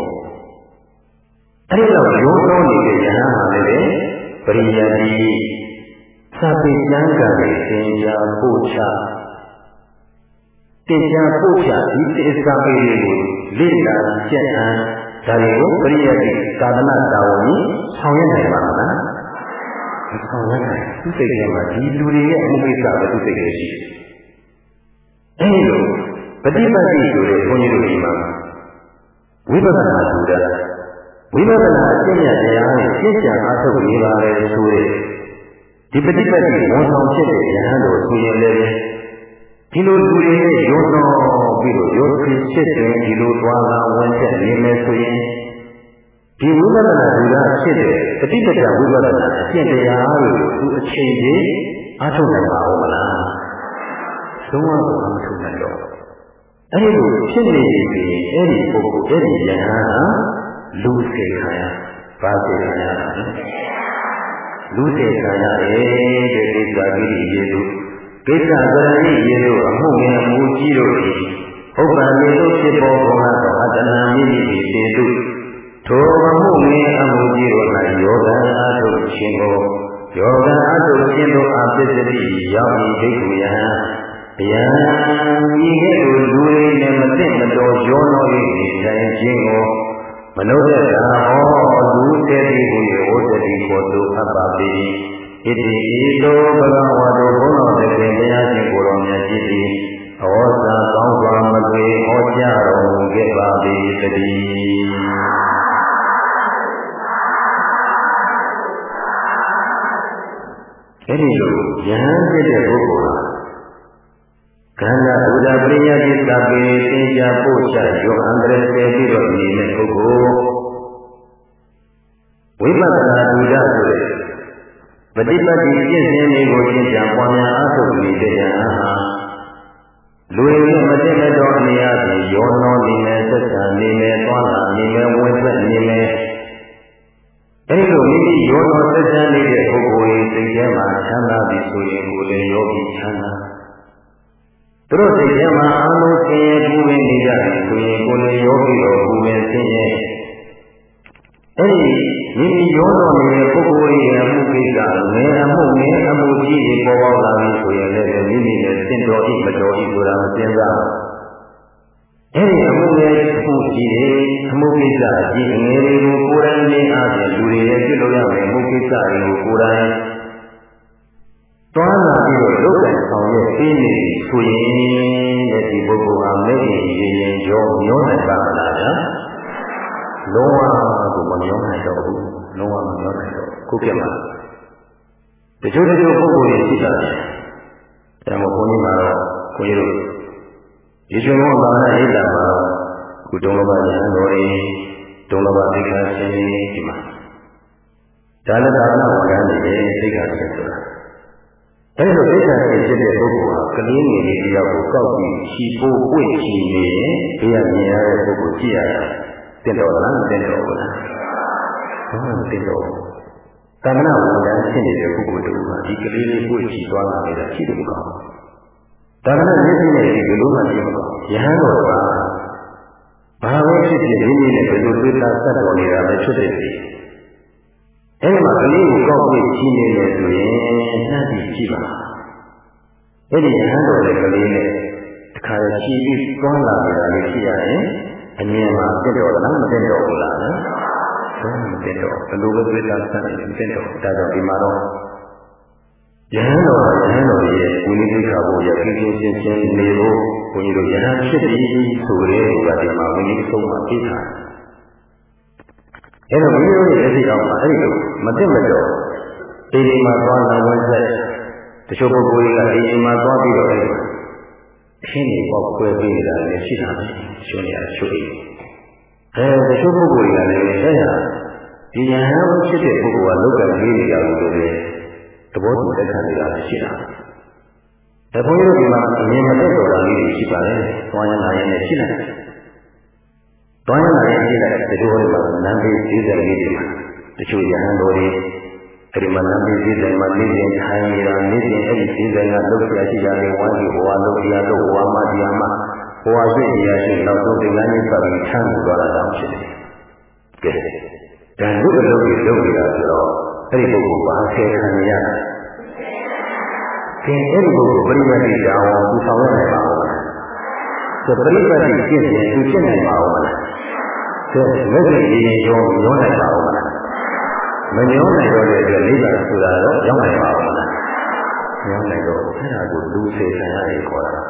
အဲ့ဒီတော့ရောတော်နေတဲ့ယဟန်ဟာလည်းပရိယတိစာပေကျမ်းဂန်တွေသင်ကြားပို့ချ တင်ကြားပို့ချဒီတေစာပေတွေကိုလေ့လာကျင့်အံဒါတွေကိုပရိယတိသာသနာတာဝန်ကြီးဆောင်ရွက်နိုင်ပါမလားမဆောင်ရွက်နိုင်သူစိတ်ထဲမှာဒီလူတွေရဲ့အမှုကိစ္စပဲသူစိတ်ထဲရှိတယ်အဲဒီလိုပฏิပတ်တိဆိုတဲ့ဘုန်းကြီးတို့ဒီမှာဝိပဿနာဆိုတာဝိပဿနာအကျင့်ရတရားနဲ့ရှင်းချအားထုတ်နေပါလေဆိုတဲ့ဒီပฏิပတ်တိဝန်ဆောင်ဖြစ်တဲ့ယဟန်တို့ဆိုရင်လည်း ဒီလိုလူတွေနဲ့ရောတော်ပြီးတော့ရောဖြစ်ဖြစ်တဲ့ဒီလိုသွားလာဝင်ချက်နေမယ်ဆိုရင်ဒီဝိပဿနာဆိုတာဖြစ်တဲ့ပฏิပတ်တဝိပဿနာအကျင့်တရားတွေကိုသူအချိန်ကြီးအားထုတ်နိုင်ပါဦးမလားသုံးဝတော့မထုတ်နိုင်တော့အဲ့ဒီလိုဖြစ်နေပြီအဲ့ဒီပုဂ္ဂိုလ်အဲ့ဒီယဟန်ဟာလူစေခံရပါစေခံရလူစေခံရတယ်တဲ့ကိစ္စကြီးရေတို့ ကိစ္စကရဏိရေတို့အမှုငယ်အမှုကြီးတို့ဤဥပ္ပန္နေတို့ဖြစ်ပေါ်ကုန်သောအတ္တနာမိမိတေတုထိုအမှုငယ်အမှုကြီးတို့၌ယောဂအားထုတ်ခြင်းကိုယောဂအားထုတ်ခြင်းတို့အပစ္စတိရောက်ဤဒိဋ္ဌိယဟံဗျာဤကဲ့သို့လူတွေနဲ့မသိမတော်ရောတော်၍နေတိုင်းခြင်းကိုမနုဿတာဟောလူတည်းဒီကိုဟောတည်းကိုသူအပ်ပါပေ ဣတိဤသို့ဘဂဝါတော်ဘုန်းတော်တကယ်တရားရှင်ကိုယ်တော်မြတ်ကြီးသည်ဟောစာကောင်းစွာမသွေတည်းအဲ့ဒီလိုယဟန်ဖြစ်တဲ့ပုဂ္ဂိုလ်ဟာခန္ဓာဥဒ္ဒပရိယတိသဗ္ဗေသင်္ချာပို့ချယောအန္တရစေပြီးတော့နေတဲ့ပုဂ္ဂိုလ်ဝိပဿနာဥဒ္ဒဆိုတဲ့ ပฏิပတ်တိပြည့်စုံတွေကိုရှင်းပြပွားများအားထုတ်နေတဲ့ယဟန်ဟာလူရင်းမသိမဲ့တော့အနေအချင်းယောနောနေမယ်သက်သာနေမယ်သွားလာနေမယ်ဝင်ထွက်နေမယ်အဲဒီလိုမိမိရောတော်သက်သာနေတဲ့ပုဂ္ဂိုလ်ရဲ့စိတ်ထဲမှာချမ်းသာပြီဆိုရင်ကိုယ်လည်းယောဂီချမ်းသာသူတို့စိတ်ထဲမှာအာလုံးဆင်းရဲပူပင်နေကြတယ်ဆိုရင်ကိုယ်လည်းယောဂီတော်ပူပင်ဆင်းရဲအဲဒီ မိမိရောတော်နေတဲ့ပုဂ္ဂိုလ်ရဲ့အမှုကိစ္စငယ်အမှုငယ်အမှုကြီးတွေပေါ်ပေါက်လာပြီဆိုရင်လည်းမိမိနဲ့စင်တော်ဤမတော်ဤဆိုတာမစဉ်းစားအဲ့ဒီအမှုငယ်အမှုကြီးတွေအမှုကိစ္စအကြီးအငယ်တွေကိုကိုယ်တိုင်ရင်းအားဖြင့်လူတွေရဲ့ပြုလုပ်ရမယ့်အမှုကိစ္စတွေကိုကိုယ်တိုင်တွားလာပြီးတော့လုပ်တဲ့ဆောင်ရွက်ပြီးနေဆိုရင်တဲ့ဒီပုဂ္ဂိုလ်ဟာမဲ့ရင်ရင်ရင်ရောမျောနိုင်ပါမလားဗျာလုံးဝ ကိုမမျောနိုင်တော့ဘူးလုံးဝမမျောနိုင်တော့ခုကမှတချို့တချို့ပုဂ္ဂိုလ်တွေရှိတာတယ်ဒါမှမဟုတ်ဘုန်းကြီးကတော့ခွန်ကြီးတို့ဒီရှင်မောသာနာဣဒ္ဓမှာခုတုံးလဘဉာဏ်တော်ရင်တုံးလဘသိက္ခာရှင်ဒီမှာဒါလည်းသာနာဝန်ထမ်းတွေသိက္ခာရှင်ဆိုတာအဲဒီလိုသိက္ခာရှင်ဖြစ်တဲ့ပုဂ္ဂိုလ်ဟာကလေးငယ်လေးတယောက်ကိုကောက်ပြီးချီပိုးပွင့်ချီနေရင်ဘေးကမြင်ရတဲ့ပုဂ္ဂိုလ်ကြည့်ရတာ တင်တော်လားမတင်တော်ဘူးလားဘာမှမတင်တော်ဘူးတမနာဝန်ထမ်းဖြစ်နေတဲ့ပုဂ္ဂိုလ်တို့ကဒီကလေးလေးပွင့်ချီသွားလာနေတာရှိတယ်ကောဒါကလည်းမျက်စိနဲ့ဒီလိုမှကြည့်မကောယဟန်တော်ကဘာပဲဖြစ်ဖြစ်မိမိနဲ့ဘယ်လိုတွေ့တာဆက်တော်နေတာပဲဖြစ်ဖြစ်အဲဒီမှာကလေးကိုကောက်ပြီးချီနေတယ်ဆိုရင်နှမ်းပြီးကြည့်ပါအဲ့ဒီယဟန်တော်ရဲ့ကလေးနဲ့တခါချီပြီးသွန်းလာနေတာလေးရှိရရင် အမြင်မှာတက်တော်လားမတက်တော်ဘူးလားနော်မတက်တော်ဘယ်လိုပဲတွေ့တာဆက်နေတက်တော်ဒါကြောင့်ဒီမှာတော့ယဟန်တော်ယဟန်တော်ရဲ့ဝိနည်းသိက္ခာဘုရားပြင်းပြင်းရှင်းရှင်းနေဖို့ဘုန်းကြီးတို့ယဟန်ဖြစ်ပြီးဆိုတဲ့ဘုရားဒီမှာဝိနည်းဆုံးမှာပြထားတယ်။အဲတော့ဘုန်းကြီးတို့ရဲ့လက်ရှိအောင်မှာအဲ့ဒီလိုမသိမတော့ဒီဒီမှာသွားလာဝင်ဆက်တချို့ပုဂ္ဂိုလ်တွေကဒီဒီမှာသွားပြီးတော့အဲ့ဒီ ခင်းနေပေါက်ခွဲပြီးနေတာလည်းရှိတာပဲရှင်နေရချိုးပြီးအဲတချို့ပုဂ္ဂိုလ်တွေကလည်းအဲ့ဒါဒီယဟန်ဖြစ်တဲ့ပုဂ္ဂိုလ်ကလောကကြီးနေကြလို့လည်းသဘောတူလက်ခံနေတာရှိတာ။ဒါဘုန်းကြီးတို့ဒီမှာအမြင်မသက်တော်တာလေးတွေရှိပါတယ်။သွားရလာရင်လည်းရှိတယ်။သွားရလာရင်ရှိတယ်တချို့ဟိုမှာနန်းပေးဈေးတယ်လေးတွေမှာတချို့ရဟန်းတော်တွေ အဲဒီမှာနန်းပေးဈေးတယ်မှာနေရင်ထိုင်နေတာနေရင်အဲ့ဒီဈေးတယ်ကလုတ်ရရှိတာတွေဝါးကြီးဟိုဝါလုတ်ရလို့ဟိုဝါမတရားမဟိုဝါရှိရရှိနောက်ဆုံးဒီလမ်းကြီးပတ်ပြီးချမ်းသွားတာတောင်ဖြစ်တယ်။ကဲဒါလူအလုပ်တွေလုပ်နေတာဆိုတော့အဲ့ဒီပုဂ္ဂိုလ်ဘာဆယ်ခံရတာ။ကဲအဲ့ဒီပုဂ္ဂိုလ်ပရိပတ်တိတောင်းသူဆောင်ရနိုင်ပါဦးမလား။ဆိုပရိပတ်တိဖြစ်ရင်သူဖြစ်နိုင်ပါဦးမလား။ကဲလက်ရှိရင်းရောရောနိုင်ပါဦးမလား။ မညောနိုင်တော့တဲ့အတွက်နိဗ္ဗာန်ဆိုတာတော့ရောက်နိုင်ပါဦးမလား။ရောက်နိုင်တော့အဲ့ဒါကိုလူစေခံရတယ်ခေါ်တာ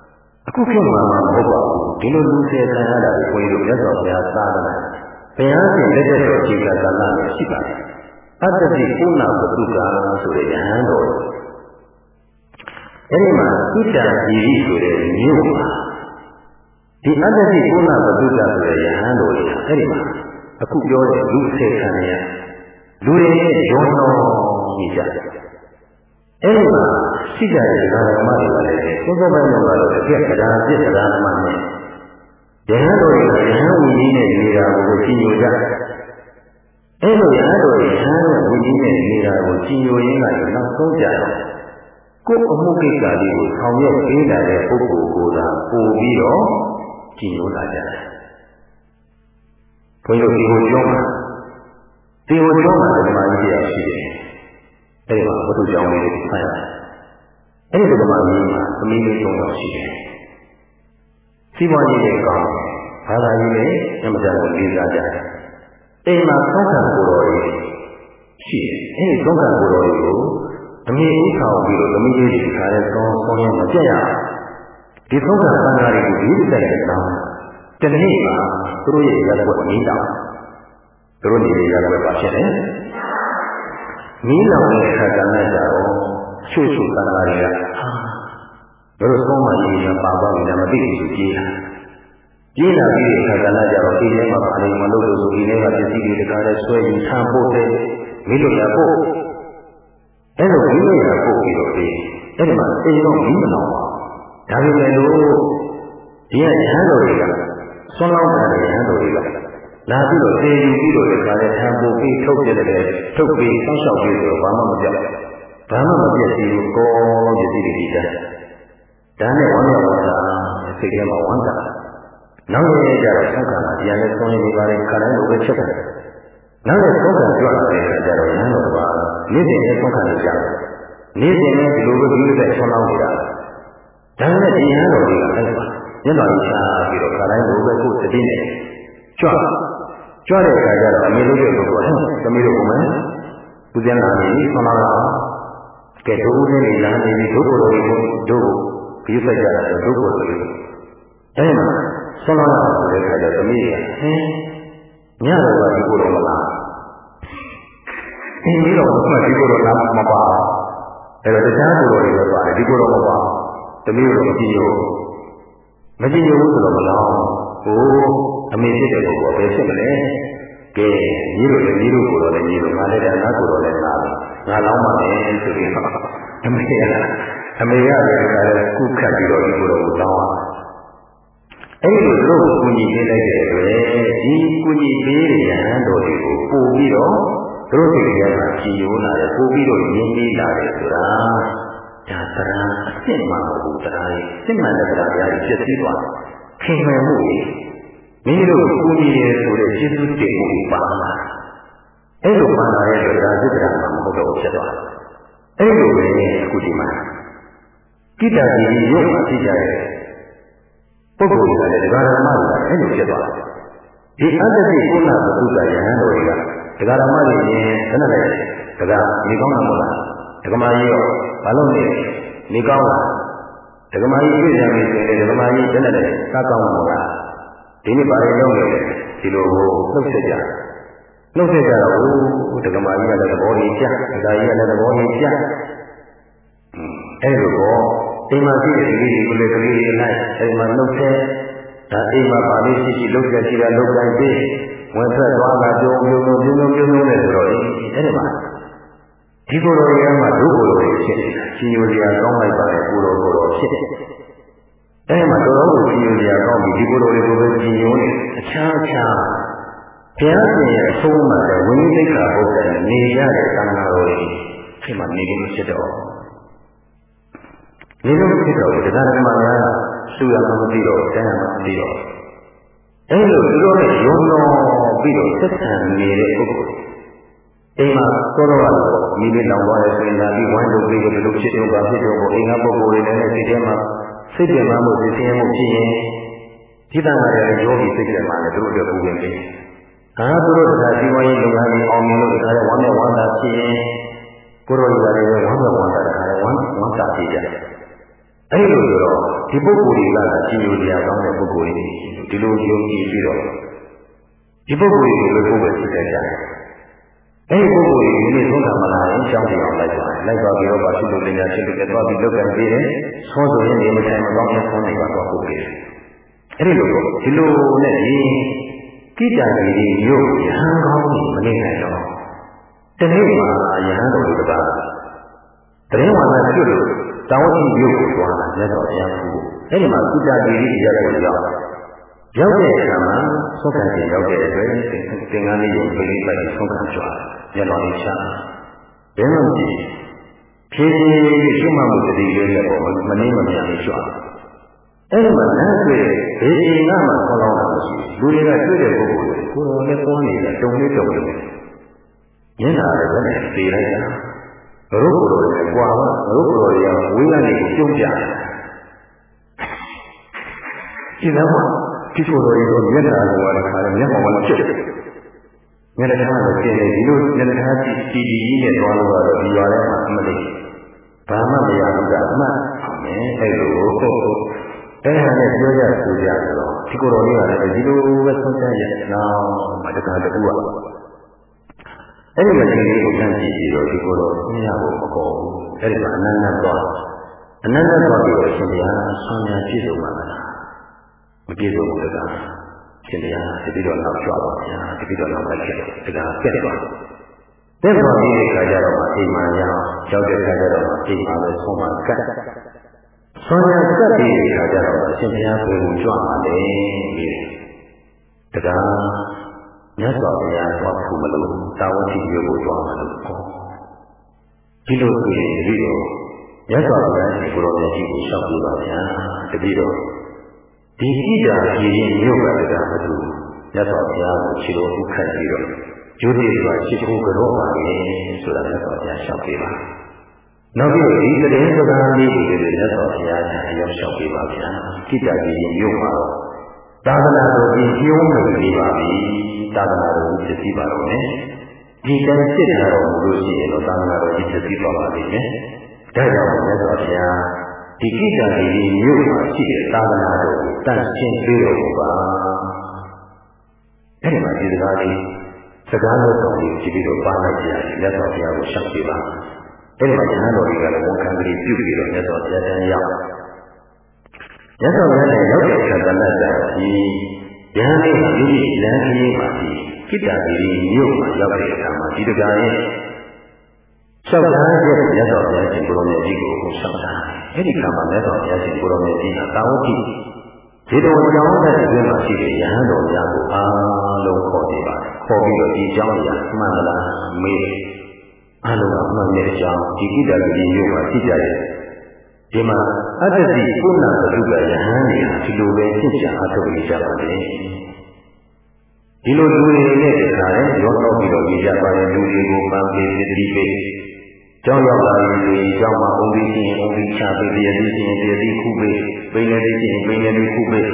။အခုခေတ်မှာမဟုတ်ပါဘူး။ဒီလိုလူစေခံရတာကိုဘုန်းကြီးတို့မြတ်စွာဘုရားသာသနာဘုရားရှင်လက်ထက်တော်ကြီးကသာသနာရှိပါတယ်။အတ္တတိကုဏပတုကဆိုတဲ့ယဟန်တော်အဲဒီမှာသုတ္တကြီးဆိုတဲ့မြို့မှာဒီအတ္တတိကုဏပတုကဆိုတဲ့ယဟန်တော်ကြီးအဲဒီမှာအခုပြောတဲ့လူအစေခံရ လူတွေရဲ့ရောတော်ကြီးကြတယ်အဲဒီမှာရှိကြတဲ့ဓမ္မတွေကလည်းသုံးသပ်ပိုင်းမှာတော့အပြက်ကရာပြက်ကရာမှနဲ့ယဟန်တော်ရဲ့ယဟန်ဝိနည်းနဲ့နေတာကိုကြည့်ညိုကြအဲလိုရဟန်းတော်ရဲ့ဟန်းရဲ့ဝိနည်းနဲ့နေတာကိုကြည်ညိုရင်းကနောက်ဆုံးကြတယ်ကိုယ်အမှုကိစ္စလေးကိုဆောင်ရွက်ပေးလာတဲ့ပုဂ္ဂိုလ်ကိုသာပို့ပြီးတော့ကြည်ညိုလာကြတယ်ဘုန်းကြီးတို့ဒီကိုပြောမှာ ဒီကိုပြောမှာဓမ္မကြီးတရားရှိတယ်အဲဒီမှာဘုသူကြောင့်လေးကိုဖတ်ရတယ်အဲဒီဓမ္မကြီးမှာသမီးလေးသုံးယောက်ရှိတယ်စီးပွားရေးတွေကောင်းဘာသာရေးတွေအမှန်တန်ကိုလေးစားကြတယ်အိမ်မှာသုံးခံကိုယ်တော်တွေရှိတယ်။အဲဒီသုံးခံကိုယ်တော်တွေကိုအမိဥဆောင်ပြီးတော့သမီးလေးတွေခါတဲ့ကောင်းကောင်းရမပြတ်ရဒီသုံးခံသံဃာတွေကိုဒီတက်တဲ့ကောင်းတနေ့မှာသူတို့ရဲ့ရက်ွက်မီးတောင် သူတို့နေရက်ွက်ပါဖြစ်တယ်မီးလောင်တဲ့အခါကလည်းကြတော့ချွတ်ချွတ်ကန္တာတွေကဟာတို့ဆုံးမကြီးကပါသွားပြီလည်းမသိဘူးကြီးတာကြီးလာပြီးတဲ့အခါကလည်းကြတော့ဒီထဲမှာပါနေမလို့လို့ဆိုဒီထဲကပစ္စည်းတွေတခါလဲဆွဲယူထမ်းဖို့တဲ့မီးလို့ရဖို့အဲ့လိုမီးလို့ရဖို့ပြီးတော့ဒီအဲ့ဒီမှာအိမ်တော့မီးမလောင်ပါဒါပေမဲ့လို့ဒီကရဟန်းတော်တွေကဆွမ်းလောင်းတဲ့ရဟန်းတော်တွေက လာပြီးတော့သေယူပြီးတော့ဒီကလည်းထမ်းဖို့ပြီးထုတ်ပြတဲ့ထုတ်ပြီးဆောက်ရှောက်ပြီးတော့ဘာမှမပြတ်ဘာမှမပြတ်သေးဘူးကောလုံးပစ္စည်းတွေကြီးတယ်ဒါနဲ့ဝမ်းမြောက်ဝမ်းသာစိတ်ထဲမှာဝမ်းသာနောက်ရကြတော့ဆောက်ကလာပြန်လဲဆုံးရည်ပါလေခါတိုင်းလိုပဲချက်တယ်နောက်ရဆောက်ကကြွလာတဲ့အခါကျတော့ရဟန်းတော်ကနေ့စဉ်နဲ့ဆောက်ကနေကြတယ်နေ့စဉ်နဲ့ဒီလိုပဲဒီလိုပဲဆွမ်းလောင်းနေတာဒါနဲ့ဒီရဟန်းတော်တွေကအဲ့ဒါညတော်ကြီးချာပြီးတော့ခါတိုင်းလိုပဲကိုယ်တတိနဲ့ကြွ ကြွတဲ့အခါကျတော့အမေတို့ရဲ့ကိုယ်ကသမီးတို့ကမယ်သူပြန်လာပြီဆွမ်းလောင်းလာကဲဒုဦးလေးလာနေပြီဒုက္ခတော်တွေကိုတို့ကိုပြီးဆိုင်ကြတာဒုက္ခတော်တွေအဲ့မှာဆွမ်းလောင်းလာတဲ့အခါကျတော့သမီးကဟင်းညတော့ဒီကိုယ်တော့မလားအင်းဒီတော့မှဒီကိုယ်တော့လာမပါအဲ့တော့တရားကိုယ်တော်တွေပဲပါတယ်ဒီကိုယ်တော့မပါသမီးတို့မကြည့်ရောမကြည့်ရဘူးဆိုတော့မလားဟို အမေဖြစ်တဲ့ပုဂ္ဂိုလ်ပဲဖြစ်မလဲကဲညီတို့လည်းညီတို့ကိုယ်တော်လည်းညီတို့ငါလည်းဒါငါကိုယ်တော်လည်းငါငါလောင်းပါမယ်ဆိုပြီးတော့အမေကအမေကလည်းဒါလည်းကုခတ်ပြီးတော့ဒီကိုယ်တော်ကိုလောင်းပါအဲ့ဒီလိုသူကူညီပေးလိုက်တဲ့အတွက်ဒီကူညီပေးတဲ့ရဟန်းတော်တွေကိုပို့ပြီးတော့သူတို့စိတ်ထဲမှာကြည်ယိုးလာတယ်ပို့ပြီးတော့ရင်းနှီးလာတယ်ဆိုတာဒါတရားအစ်စ်မှန်ဘူးတရားရဲ့စစ်မှန်တဲ့တရားများဖြစ်ပြီးသွားခင်မမှုကြီး မိမိတို့ကူညီတယ်ဆိုတဲ့ကျေးဇူးတင်မှုပါလာအဲ့လိုပါလာရဲ့တရားစစ်တရားမှမဟုတ်တော့ဖြစ်သွားတယ်အဲ့လိုပဲအခုဒီမှာကိတ္တကြီးရုပ်မှသိကြရဲ့ပုဂ္ဂိုလ်တွေကလည်းဒကာရမတွေကအဲ့လိုဖြစ်သွားတယ်ဒီအတ္တတိကုဏဘုဒ္ဓယဟန်တော်တွေကဒကာရမတွေရင်ဘယ်နဲ့လဲဒကာနေကောင်းတာမဟုတ်လားဒကမာကြီးရောဘာလို့နေနေကောင်းလားဒကမာကြီးပြည့်ရပြီဆိုရင်ဒကမာကြီးဘယ်နဲ့လဲစားကောင်းမှာမဟုတ်လား ဒီနေ့ဘာတွေလုပ်နေလဲဒီလိုနှုတ်ဆက်ကြနှုတ်ဆက်ကြတော့ဒကမာကြီးကလည်းသဘောကြီးကြဒကာကြီးကလည်းသဘောကြီးကြအဲ့လိုတော့အိမ်မှာရှိတဲ့ဒီလေးတွေကလေးကလေးတွေလိုက်အိမ်မှာနှုတ်ဆက်ဒါအိမ်မှာပါလေးရှိရှိလုပ်ကြရှိတာလုပ်ကြပြီးဝင်ထွက်သွားတာကြုံပြုံပြုံပြုံပြုံပြုံပြုံနဲ့ဆိုတော့အဲ့ဒီမှာဒီကိုယ်တော်ရဲ့မှာဒုကိုယ်တော်ရဲ့ဖြစ်နေတာရှင်ယူစရာကောင်းလိုက်ပါလေကိုယ်တော်ကိုယ်တော်ဖြစ် တယ်အဲ့မှာတော်တော်ကိုရှင်ယူစရာကောင်းပြီးဒီကိုယ်တော်တွေကိုပဲရှင်ယူနေအခြားအခြားဘုရားရှင်ရဲ့အဆုံးအမတဲ့ဝိနည်းသိက္ခာပုဒ်တဲ့နေရတဲ့သံဃာတော်တွေဖြစ်မှနေလို့ဖြစ်တော့နေလို့ဖြစ်တော့တရားဓမ္မများရှုရမှမသိတော့တရားမှမသိတော့အဲလိုသူတို့နဲ့ယုံတော်ပြီးတော့သက်ဆံနေတဲ့ပုဂ္ဂိုလ်အိမ်မှာသောတော်ကတော့မိမိလောင်သွားတဲ့ဆိုရင်ဒါပြီးဝိုင်းလို့ပြီးတော့ဘယ်လိုဖြစ်တော့ပါဖြစ်တော့ကိုအိမ်ကပုဂ္ဂိုလ်တွေလည်းစိတ်ထဲမှာ စိတ်ပြင်းမှမှုသိခြင်းမှုဖြစ်ရင်ဒီတန်ခါရဲ့ယောဂီစိတ်ထဲမှာလည်းသူတို့အတွက်ပူပင်ပြီးအာသူတို့တရားစီဝါရေးလုပ်ငန်းတွေအောင်မြင်လို့ဒါလည်းဝမ်းနဲ့ဝမ်းသာဖြစ်ရင်ကိုယ်တော်ကြီးကလည်းဝမ်းနဲ့ဝမ်းသာတခါလည်းဝမ်းဝမ်းသာဖြစ်ကြတယ်အဲ့လိုဆိုတော့ဒီပုဂ္ဂိုလ်တွေကကြည်ညိုစရာကောင်းတဲ့ပုဂ္ဂိုလ်တွေဒီလိုယုံကြည်ပြီးတော့ဒီပုဂ္ဂိုလ်တွေကိုလည်းကိုယ်ပဲသိကြတယ်။ အဲ့ဒီပုဂ္ဂိုလ်တွေဒီနေ့သုံးတာမလားရင်ကြောင်းပြောင်းလိုက်ပါလိုက်ပါပြီးတော့ပါရှိလို့တင်ညာရှိလို့သွားပြီးလောက်ကံပေးတယ်။ဆောဆိုရင်ဒီမထိုင်မကောင်းတဲ့ဆုံးနေပါတော့ကိုယ်ပေးတယ်။အဲ့ဒီလိုဒီလိုနဲ့ဒီကိတ္တာကြီးရုပ်ရဟန်းကောင်းကြီးမနေနိုင်တော့တနေ့မှာယဟန်တော်တွေကတရင်ဝါဒပြုလို့တောင်းရှိရုပ်ကိုသွားတာမြတ်စွာဘုရားကအဲ့ဒီမှာကုတ္တတိရိရောက်တဲ့ ရောက်ရောက်တဲ့အခါမှာသောကံကြီးရောက်တဲ့အတွက်သင်္ကန်းလေးကိုပြိလိုက်ပြီးသောကံကြွားမျက်လုံးချဘယ်လိုကြည့်ဖြည်းဖြည်းလေးရှုမှတ်မှုတတိလေးနဲ့ပေါ့မနှင်းမမြန်လေးကြွားအဲ့ဒီမှာလမ်းတွေ့ဘေးအိမ်ကမှခေါ်လောင်းတာမရှိလူတွေကတွေ့တဲ့ပုဂ္ဂိုလ်ကိုယ်တော်လည်းပေါ်နေတာတုံလေးတုံလေးမျက်နှာလည်းပဲသိလိုက်တာရုပ်ကိုယ်တော်ကွာရုပ်ကိုယ်တော်ရဝိညာဉ်ကိုပြုံးပြတယ်ဒီတော့ ဒီကိုယ်တော်ရဲ့မျက်နှာကိုတခါလည်းမျက်မှောင်မဖြစ်ဘူးမျက်နှာကလည်းကျင်းနေဒီလိုမျက်နှာကြည့်ကြည့်ကြီးနဲ့သွားလို့တော့ဒီရွာထဲမှာအမလေးဘာမှမရဘူးကအမှန်အင်းအဲ့လိုအဲ့ဒါနဲ့ပြောကြဆိုကြဆိုတော့ဒီကိုယ်တော်လေးကလည်းဒီလိုပဲဆုံးဖြတ်ရအောင်မတကားတူอ่ะအဲ့ဒီမကြီးလေးကိုတန်းကြည့်ပြီးတော့ဒီကိုယ်တော်ဆင်းရဖို့မကောဘူးအဲ့ဒီကအနန္တသွားအနန္တသွားပြီးတော့ရှင်တရားဆွမ်းများပြည့်စုံပါလား မပြည့်စုံဘူးတကားရှင်တရားတတိတော်နောက်ကြွပါဗျာတတိတော်နောက်လိုက်ခဲ့တကားပြတ်သွားတဲ့ပေါ်ပြီးတဲ့ခါကျတော့မှအိမ်မှာရအောင်ကြောက်တဲ့ခါကျတော့မှအိမ်မှာပဲဆုံးမကတ်ဆွမ်းများကတ်ပြီးတဲ့ခါကျတော့အရှင်ဘုရားကိုကြွပါလေပြီးတကားမြတ်စွာဘုရားသွားဖို့မလို့တာဝတိမျိုးကိုကြွပါလို့ခေါ်ဒီလိုဆိုရင်တတိတော်မြတ်စွာဘုရားရှင်ကိုယ်တော်မြတ်ကြီးကိုရှောက်ပြပါဗျာတတိတော် ဒီဣဒာပြည်ရင်မြို့ကတည်းကမတူမြတ်စွာဘုရားကိုခြေတော်ဥခတ်ပြီးတော့ကျိုးသေးစွာရှိခိုးကြောပါလေဆိုတာမြတ်စွာဘုရားရှောက်ပြပါနောက်ပြီးဒီတည်စကားလေးတွေလည်းမြတ်စွာဘုရားကအရောက်လျှောက်ပေးပါဗျာကိတ္တကြီးမြို့မှာတော့သာသနာတော်ကြီးကျိုးမယ်နေပါပြီသာသနာတော်ကြီးဖြစ်ပြီးပါတော့မယ်ဒီကံဖြစ်လာတော်မူလို့ရှိရင်တော့သာသနာတော်ကြီးဖြစ်ပြီးပါပါလိမ့်မယ်ဒါကြောင့်မြတ်စွာဘုရား ဒီကိတ္တကြီးမြို့မှာရှိတဲ့သာသနာတော်ကိုတန်ရှင်းပေးတော်ပါအဲ့ဒီမှာဒီစကားလေးစကားလို့တော်ကြီးကြည့်ပြီးတော့ပါလိုက်ကြရတယ်မြတ်စွာဘုရားကိုရှောက်ပေးပါအဲ့ဒီမှာဉာဏ်တော်တွေကလည်းဝန်ခံကလေးပြုပြီးတော့မြတ်စွာဘုရားတန်ရောက်မြတ်စွာဘုရားနဲ့ရောက်တဲ့အခါကလည်းဒီဉာဏ်လေးမိမိလမ်းကြီးမှာဒီကိတ္တကြီးမြို့မှာရောက်တဲ့အခါမှာဒီတကာရဲ့ လျှောက်ထားတဲ့မြတ်စွာဘုရားရှင်ကိုရောင်မြတ်ကြီးကိုလျှောက်ထားအဲ့ဒီခါမှာမြတ်စွာဘုရားရှင်ကိုရောင်မြတ်ကြီးကတာဝတိဒီတော်ကြောင်းတဲ့အတွင်းမှာရှိတဲ့ယဟန်တော်များကိုအားလုံးခေါ်နေပါတယ်ခေါ်ပြီးတော့ဒီအကြောင်းအရာမှန်လားမေးအလုံးကမှန်တဲ့အကြောင်းဒီကိတ္တကလေးမျိုးမှာသိကြတယ်ဒီမှာအတ္တတိကုဏ္ဏပတုကယဟန်တွေဒီလိုပဲသိကြအထုတ်နေကြပါတယ်ဒီလိုလူတွေနဲ့တခါလဲရောတော့ပြီးတော့ကြည့်ကြပါတယ်လူတွေကိုပန်းပေးသတိပေး ကြောင်းရောက်လာရင်ဒီကြောင်းမှာအုံပြီးရှင်အုံပြီးချပေးပြည့်ပြီးရှင်ပြည့်ပြီးခုပေးပိနေပြီးရှင်ပိနေပြီးခုပေး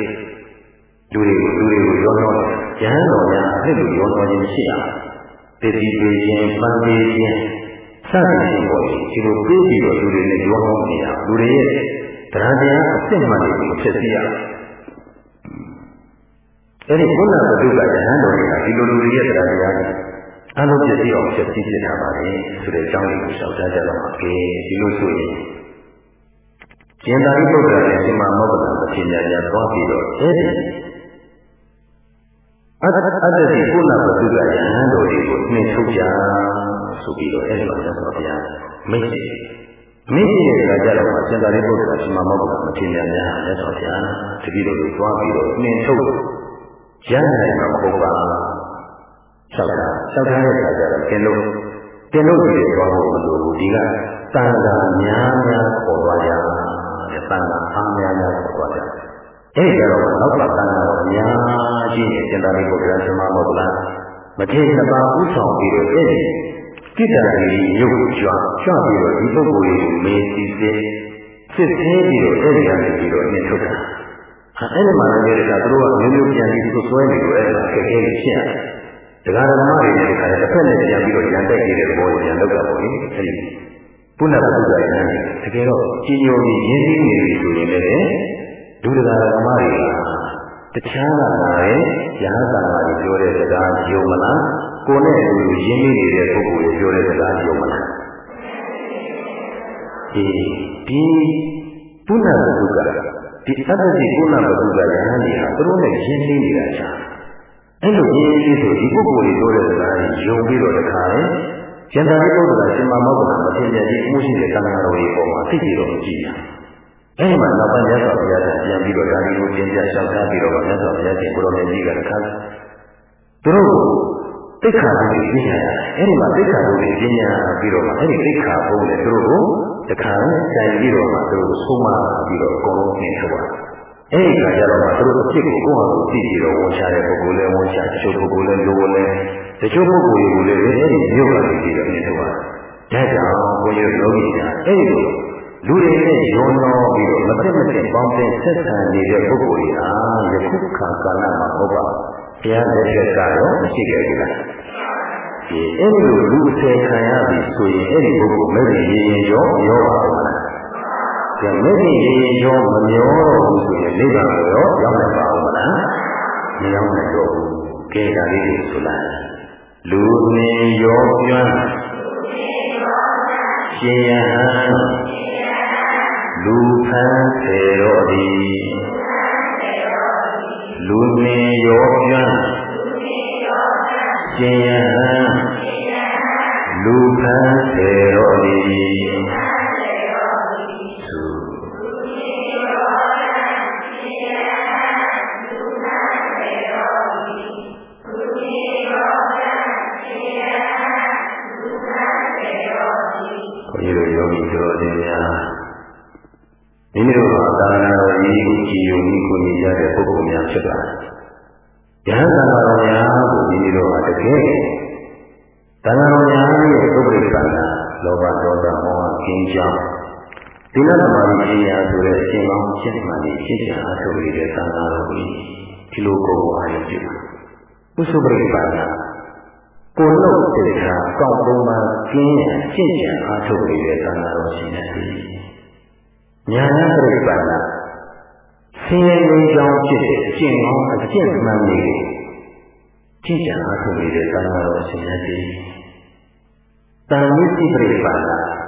လူတွေကိုလူတွေကိုရောတော့ကျမ်းတော်များအဲ့လိုရောတော့ခြင်းရှိတာတတိပေးခြင်းပန်းပေးခြင်းစသဖြင့်ပေါ့ဒီလိုပြေးပြီးတော့လူတွေနဲ့ရောတော့နေရလူတွေရဲ့တရားတရားအစစ်မှန်တွေကိုဖြစ်စီရအဲ့ဒီခုနကဘုရားယဟန်တော်တွေကဒီလိုလူတွေရဲ့တရားတရားတွေ အလုံးပြည့်စုံအောင်ဖြစ်ပြီးဖြစ်တာပါလေဆိုတဲ့အကြောင်းကိုရှောက်ကြကြတော့မှာကဲဒီလိုဆိုရင်ကျင်သာရိပုတ္တရာနဲ့ရှင်မမောဂလပတိညာညာသွားပြီးတော့အဲ့ဒီအတ္တအတ္တဒီခုနကဘုရားယဟန်တော်တွေကိုနှင်ထုတ်ကြဆိုပြီးတော့အဲ့ဒီမှာဆက်ဆိုဘုရားမိတ်ရှိမိတ်ရှိတဲ့ကြတော့ကျင်သာရိပုတ္တရာရှင်မမောဂလပတိညာညာလက်တော်ဘုရားတတိတော်ကိုသွားပြီးတော့နှင်ထုတ်ရနိုင်မှာမဟုတ်ပါဘူး လျှောက်တာလျှောက်ထားတဲ့အခါကျတော့တင်လို့တင်လို့ဒီသွားဖို့မလိုဘူးဒီကတန်တာများများခေါ်သွားကြတဲ့တန်တာအားများများခေါ်သွားကြအဲ့ဒီတော့နောက်ကတန်တာတော့အများကြီးနဲ့တင်တာလေးကိုတရားရှင်မမဟုတ်လားမထေရပါဥဆောင်ပြီးတော့အဲ့ဒီကိတ္တရီရုပ်ကြွကြွပြီးတော့ဒီပုဂ္ဂိုလ်ကိုမေးစီစေစစ်သေးပြီးတော့အဲ့ဒီကနေပြီးတော့နင်းထုတ်တာအဲ့ဒီမှာလည်းဒါကသူတို့ကမျိုးမျိုးပြန်ပြီးသူဆွဲနေလို့အဲ့ဒါခက်ခဲနေဖြစ်ရတယ် တရားဓမ္မတွေနဲ့ဒီခါတစ်ဖက်နဲ့ပြန်ပြီးတော့ကြံတက်နေတဲ့သဘောကိုပြန်လောက်တာပေါ့လေအဲဒီပုဏ္ဏပုဒ်ကရန်တကယ်တော့ကြီးညိုပြီးရင်းနှီးနေပြီဆိုရင်လည်းဒုဒကာဓမ္မတွေကတခြားကလာတဲ့ရဟန်းသာမတွေပြောတဲ့စကားယုံမလားကိုယ်နဲ့အတူရင်းနှီးနေတဲ့ပုဂ္ဂိုလ်တွေပြောတဲ့စကားယုံမလားဒီဒီပုဏ္ဏပုဒ်ကဒီအတ္တတိပုဏ္ဏပုဒ်ကရဟန်းတွေကသူတို့နဲ့ရင်းနှီးနေတာချာ အဲ့လိုရေးရေးဆိုဒီပုဂ္ဂိုလ်တွေပြောတဲ့စကားကြီးယုံပြီးတော့တခါလေကျန်တာလေးပုဂ္ဂိုလ်ကရှင်မမောက္ခမမတင်ပြကြီးအမှုရှိတဲ့သံဃာတော်တွေပေါ်မှာသိကြတော့ကြည့်ရအဲ့ဒီမှာနောက်ပိုင်းမြတ်စွာဘုရားကပြန်ပြီးတော့ဒါလေးကိုပြင်ပြလျှောက်ထားပြီးတော့မြတ်စွာဘုရားရှင်ကိုရောင်ကြီးကတခါသူတို့တိခါဘုရားပြညာအဲ့ဒီမှာတိခါဘုရားပြညာပြီးတော့အဲ့ဒီတိခါဘုရားသူတို့ကိုတခါကြိုင်ပြီးတော့မှသူတို့ဆုံးမပြီးတော့အကုန်လုံးသင်ထုတ်ပါတယ် အဲ့ဒီကကြတော့မှသူတို့အဖြစ်ကိုကိုယ့်ဟာကိုသိပြီးတော့ဝန်ချတဲ့ပုဂ္ဂိုလ်လည်းဝန်ချတချို့ပုဂ္ဂိုလ်လည်းလိုလည်းတချို့ပုဂ္ဂိုလ်တွေကိုလည်းအဲ့ဒီမြို့ကသိပြီးတော့မြင်တော့တယ်ဒါကြောင့်ဘုရားလောကီကအဲ့ဒီလိုလူတွေနဲ့ရောနောပြီးတော့မသိမသိပေါင်းတဲ့ဆက်ဆံနေတဲ့ပုဂ္ဂိုလ်တွေဟာယခုခါကာလမှာဟုတ်ပါဘုရားလက်ထက်ကတော့မရှိခဲ့ဘူးလားဒီအဲ့ဒီလိုလူအစေခံရပြီဆိုရင်အဲ့ဒီပုဂ္ဂိုလ်မဲ့ရင်ရင်ရောရောပါဘူးလား ကဲကဲမဂ္ဂင်ရေရောမမျောတော့ဘူးဆိုရင်နိဗ္ဗာန်ကိုရောရောက်နိုင်ပါဦးမလားမရောက်နိုင်တော့ဘူးကဲဒါလေးကိုဆိုလိုက်လူနေရောကျွမ်းရှင်ယဟန်လူဖန်စေတော်သည်လူနေရောကျွမ်းရှင်ယဟန်လူဖန်စေတော်သည်မိမိတို့ကသာသနာတော်ကြီးကိုကြည်ယုံပြီးကိုနေကြတဲ့ပုဂ္ဂိုလ်များဖြစ်ပါတယ်။ယဟန်သာသနာတော်များကိုမိမိတို့ကတကယ်သာသနာတော်များရဲ့ပုဂ္ဂိုလ်ကလောဘဒေါသမောဟ ကင်းကြောင်း ဒီလသမာဓိပညာဆိုတဲ့အရှင်ကောင်းရှင်းမှန်ပြီးရှင်းချအားထုတ်နေတဲ့သာသနာတော်ကြီးဒီလိုကိုယ်ကိုအားရကြည့်ပါ။ပုစုပရိပါဒကိုလုံးတေခါကောက်ပုံမှာကျင်းရရှင်းချအားထုတ်နေတဲ့သာသနာတော်ရှင်တွေညာဏပရိပါဒဆင်းရဲနေကြောင်းဖြစ်တဲ့အကျင့်ကောင်းအကျင့်မှန်တွေကြည်ကြံအားထုတ်နေတဲ့သာမတော်ရှင်များတွေတန်မြစ်ပရိပါဒ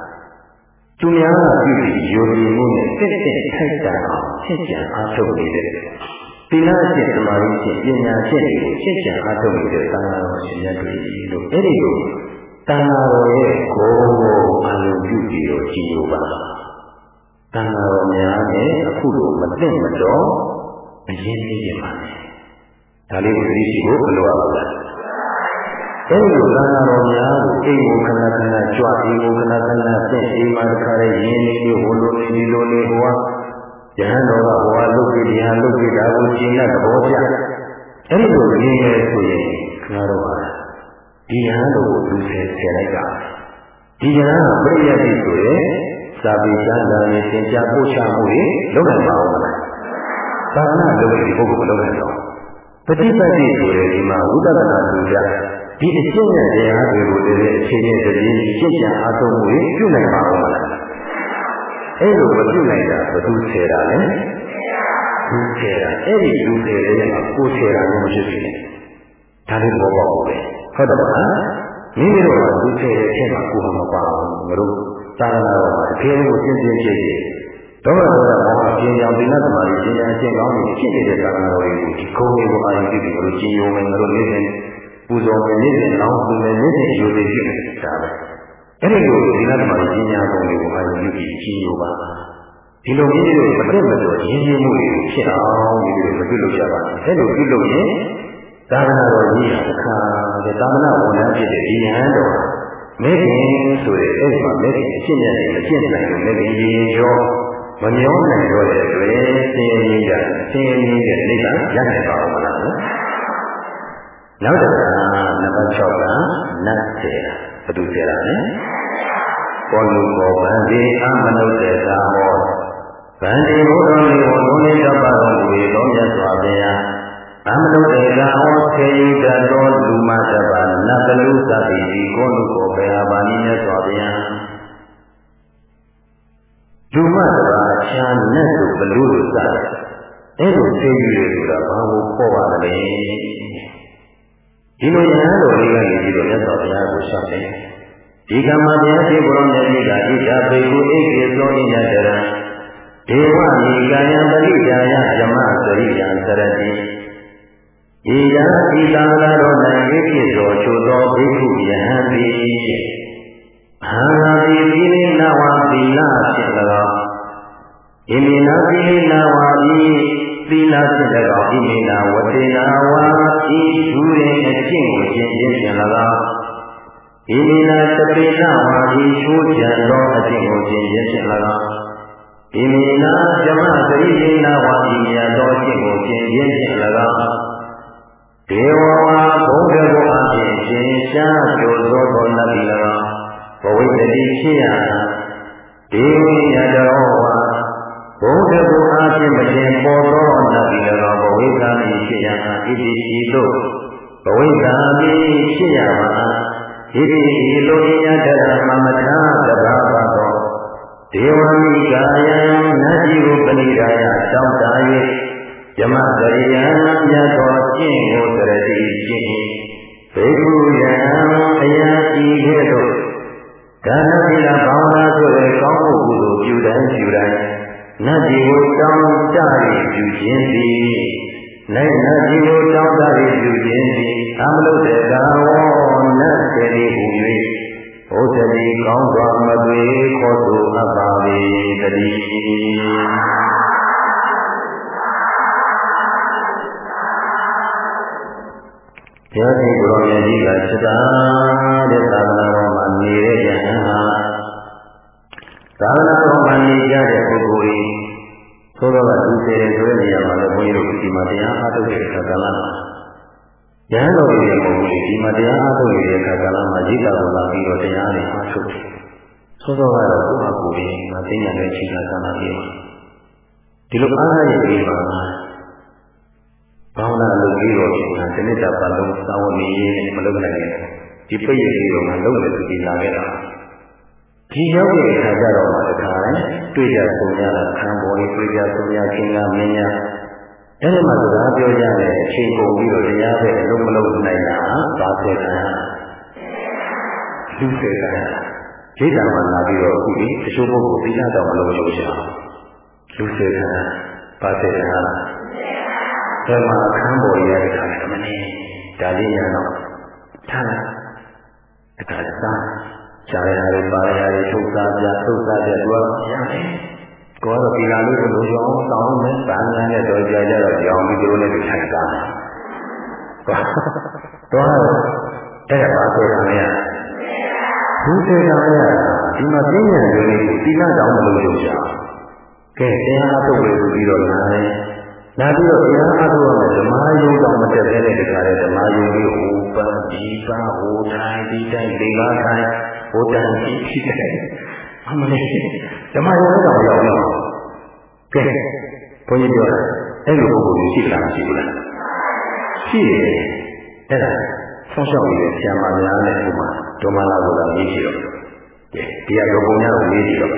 သူများကပြုပြီးယုံကြည်မှုနဲ့တက်တက်ထိုက်တန်အောင်ဖြစ်ကြံအားထုတ်နေတဲ့သီလရှင်သမာဓိရှင်ပညာရှင်တွေကိုဖြစ်ကြံအားထုတ်နေတဲ့သာမတော်ရှင်များတွေလို့အဲ့ဒီလိုတန်ဃာတော်ရဲ့ဂုဏ်ကိုအာရုံပြုပြီးတော့ကြည်ညိုပါတန်ဃာတော်များနဲ့အခုလိုမသိမတော်အရင်သိရပါမယ်။ဒါလေးကိုသိရှိဖို့မလိုအပ်ပါဘူး။ အဲဒီလိုတန်ဃာတော်များကိုအိမ်ကိုခဏခဏကြွအိမ်ကိုခဏခဏဆင့်အိမ်မှာတခါလေးရင်းနေပြီးဟိုလိုနေဒီလိုနေဟိုကယဟန်တော်ကဟိုကလုတ်ပြီးဒီဟာလုတ်ပြီးဒါကိုရှင်းတဲ့သဘောကျ။အဲဒီလိုရင်းနေဆိုရင်ခဏတော့ပါဒီယဟန်တော်ကိုလူဆယ်ဆယ်လိုက်တာဒီယဟန်ကပြည့်ရပြီဆိုရင်စာပေကျမ်းစာနဲ့သင်ကြားပို့ချမှုတွေလုပ်နိုင်ပါဦးမလားသာသနာလုပ်တဲ့ပုဂ္ဂိုလ်မလုပ်နိုင်တော့ပฏิပတ်တိဆိုတဲ့ဒီမှာဝိပဿနာပူဇာ ဒီအရှင်းနဲ့တရားတွေကိုတည်းအခြေအနေတည်းရှင်းချအားထုတ်မှုတွေပြုနိုင်ပါဦးမလားအဲ့လိုမပြုနိုင်တာဘယ်သူဆယ်တာလဲသူဆယ်တာအဲ့ဒီလူဆယ်တဲ့မှာကိုဆယ်တာမျိုးမရှိဘူးဒါလေးဘောပေါက်ပဲဟုတ်တယ်မလားမိမိတို့ကသူဆယ်ရဲ့အချက်မှာကိုယ်မပါဘူးငါတို့သာသနာတော်မှာတကယ်ကိုရှင်းရှင်းရှင်းရှင်းဒေါမဒေါမမောဟပညာသီလသမာဓိပညာအကျင့်ကောင်းတွေဖြစ်နေတဲ့သာသနာတော်တွေကိုဒီကုန်းတွေကိုအာရုံပြုပြီးလို့ကျင့်ရုံနဲ့တို့နေနေ ပူဇော်မယ်နေနေလောင်းပူမယ်နေနေယူနေဖြစ်နေတာပဲအဲ့ဒီလိုသီလသမာဓိပညာကုန်းတွေကိုအာရုံပြုပြီးကျင့်ရုံပါဒီလိုမိမိတို့မတက်မတော်ရင်းရင်းမှုတွေဖြစ်အောင်မိမိတို့မပြုလုပ်ကြပါဘူးအဲ့လိုပြုလုပ်ရင်သာသနာတော်ကြီးဟာအခါတဲ့သာသနာဝန်ထမ်းဖြစ်တဲ့ဒီယဟန်တော်မဲခင်ဆိုတဲ့အဲ့ဒီမှာမဲခင်အရှင်းနဲ့အရှင်းနိုင်လို့မဲခင်ရေရောမမျောနိုင်တော့တဲ့အတွက်ဆင်းရဲရဆင်းရဲတဲ့နိဗ္ဗာန်ရနိုင်ပါဦးမလားနော က်တစ်ခါနံပါတ်6ကနတ်စေတာဘယ်သူစေတာလဲပေါ်လူပေါ်ဗန္ဒီအမနုဿေသာဟောဗန္ဒီဘုရားလေးကိုလုံးလေးတပတ်တော်မူ၏တော်မြတ်စွာဘုရားအမနုတေကဟောခေယတတော်လူမတပါနတ်လူသတိဒီကိုလူကိုဘယ်ဟာပါနည်းနဲ့ဆိုဗျာလူမတပါချာနတ်လူဘလူလူစတယ်အဲ့လိုသိယူရဆိုတာဘာကိုပေါ်ပါလဲ ဒီလိုညာတော်လေးကနေပြီးတော့မြတ်စွာဘုရားကိုရှောက်တယ်ဒီကမ္မတရားရှိဘုရောမြတ်ကြီးကဣဒာဘေကုအိကေသောဣညတရံဒေဝမိကာယံပရိယာယဓမ္မစရိယံစရတိဤယံဤသံဃာတော်၌ရဖြစ်သောချိုသောဘိက္ခုယဟန်သည်အာဟာတိသီလနာဝသီလဖြင့်၎င်းဣမိနာသီလနာဝဤ သီလဖြင့်၎င်းဣမိနာဝတေနာဝဤသူရင်အကျင့်ကိုကျင့်ခြင်းဖြင့်၎င်းဣမိနာတပိနာဝဤချိုးချံသောအကျင့်ကိုကျင့်ခြင်းဖြင့်၎င်းဣမိနာဇမသရိနာဝဤမြတ်သောအကျင့်ကိုကျင့်ခြင်းဖြင့်၎င်းဒေဝဝါဘုံကဘုအဖြစ်ရှင်ရှားကျိုးသောသောနတ်ဒီ၎င်းဘဝိတ္တိဖြစ်ရဒေဝိယတော ဝါဘုံကဘုအဖြစ်မခြင်းပေါ်သောနတ်ဒီ၎င်းဘဝိသမိဖြစ်ရဣတိဤသို့ဘဝိသမိဖြစ်ရပါဣတိဤလိုယတရမမထာတဘာဝသောဒေဒေဝမိကာယံနတ်ကြီးကိုပဏိဒါယတောင်းတာ၍ယမကရိယံမြတ်သောကျင့်ကိုတရတိကျင့်ဘေကုယံအယံဤကဲ့သို့ဒါနသီလဘာဝနာဆိုတဲ့ကောင်းမှုကုသိုလ်ပြုတိုင်းပြုတိုင်း နတ်ကြီးကိုတောင်းတ၍ပြုခြင်းသည်နိုင်နတ်ကြီးကိုတောင်းတ၍ပြုခြင်းသည်အမလို့တဲ့ကာဝောနတ်တည်းဟူ၍ဘုဒ္ဓတိကောင်းစွာမသွေခေါ်ဆိုအပ်ပါ၏တည်းဘုရားရှင်ကိုရောင်ကြီးကစတာတဲ့သာသနာတော်မှာနေတဲ့ယဟန်ဟာ သာသနာတော်မှာနေကြတဲ့ပုဂ္ဂိုလ်ကြီးသို့တော့သူစေတယ်ဆိုတဲ့နေရာမှာလည်းဘုန်းကြီးတို့ဒီမှာတရားအားထုတ်တဲ့အခါကလည်းယဟန်တော်တွေရဲ့ပုံကြီးဒီမှာတရားအားထုတ်နေတဲ့အခါကလည်းမှာရိတာကိုလာပြီးတော့တရားတွေအားထုတ်တယ်။သို့တော့ကတော့ကိုယ့်အကူကြီးမသိညာတဲ့ချိန်ကသာနာပြေဒီလိုအားရရဲ့ဒီမှာဘာဝနာလုပ်ပြီးတော့ဒီနေ့တာပတ်လုံးသာဝနေရေးမလုပ်နိုင်ဘူးဒီပိတ်ရည်တော့ငါလုံးတယ်သူဒီလာခဲ့တာ ဒီရောက်တဲ့အခါကျတော့မှတခါလဲတွေ့ကြဆုံကြတာခံပေါ်လေးတွေ့ကြဆုံကြခင်ကမင်းများအဲ့ဒီမှာစကားပြောကြတဲ့အချိန်ကုန်ပြီးတော့တရားပဲလုံးမလုံးနိုင်တာသာစေခံလူစေခံဒိဋ္ဌာမှာလာပြီးတော့အခုဒီတချို့ပုဂ္ဂိုလ်သီလတော်မလုံးလို့ရှာလူစေခံပါစေခံဘယ်မှာအခန်းပေါ်ရတဲ့ခါနဲ့မနေဒါလေးရတော့ထားလိုက်တခါစား ရှားရတယ်ပါရတယ်ထုတ်စားပြထုတ်စားပြတော့ရတယ်ကိုယ်တော့ဒီလာလို့လို့ရောင်းတောင်းမယ်ဗာညာနဲ့တော့ကြာကြတော့ကြောင်ပြီးတို့နဲ့ထိုင်စားတယ်တော့အဲ့ဒါပါဆိုတာမရဘူးဆိုတာမရဒီမှာပြင်းရတဲ့လူတွေဒီလာတောင်းမလို့ရုပ်ရှာကဲတရားအထုတ်လို့ပြီးတော့လာတယ်လာပြီးတော့တရားအားထုတ်ရမယ်ဓမ္မယုံတော့မတက်သေးတဲ့ဒီကရဲဓမ္မယုံကြီးဟိုပန်းဒီပန်းဟိုတိုင်းဒီတိုင်းဒီကားတိုင်း ဟိုတိုင်းဒီဒီတိုင်းအမလေးဓမ္မယုံတော့ရောက်တော့ကဲဘုန်းကြီးပြောတာအဲ့လိုပုဂ္ဂိုလ်ကြီးရှိလားမရှိဘူးလားရှိတယ်အဲ့ဒါဆောင်းရှောက်နေတဲ့ဆရာမများနဲ့ဒီမှာဒုမလာဘုရားကြီးရှိတော့ကဲတရားတော်ဘုံများကိုလေးကြည့်တော့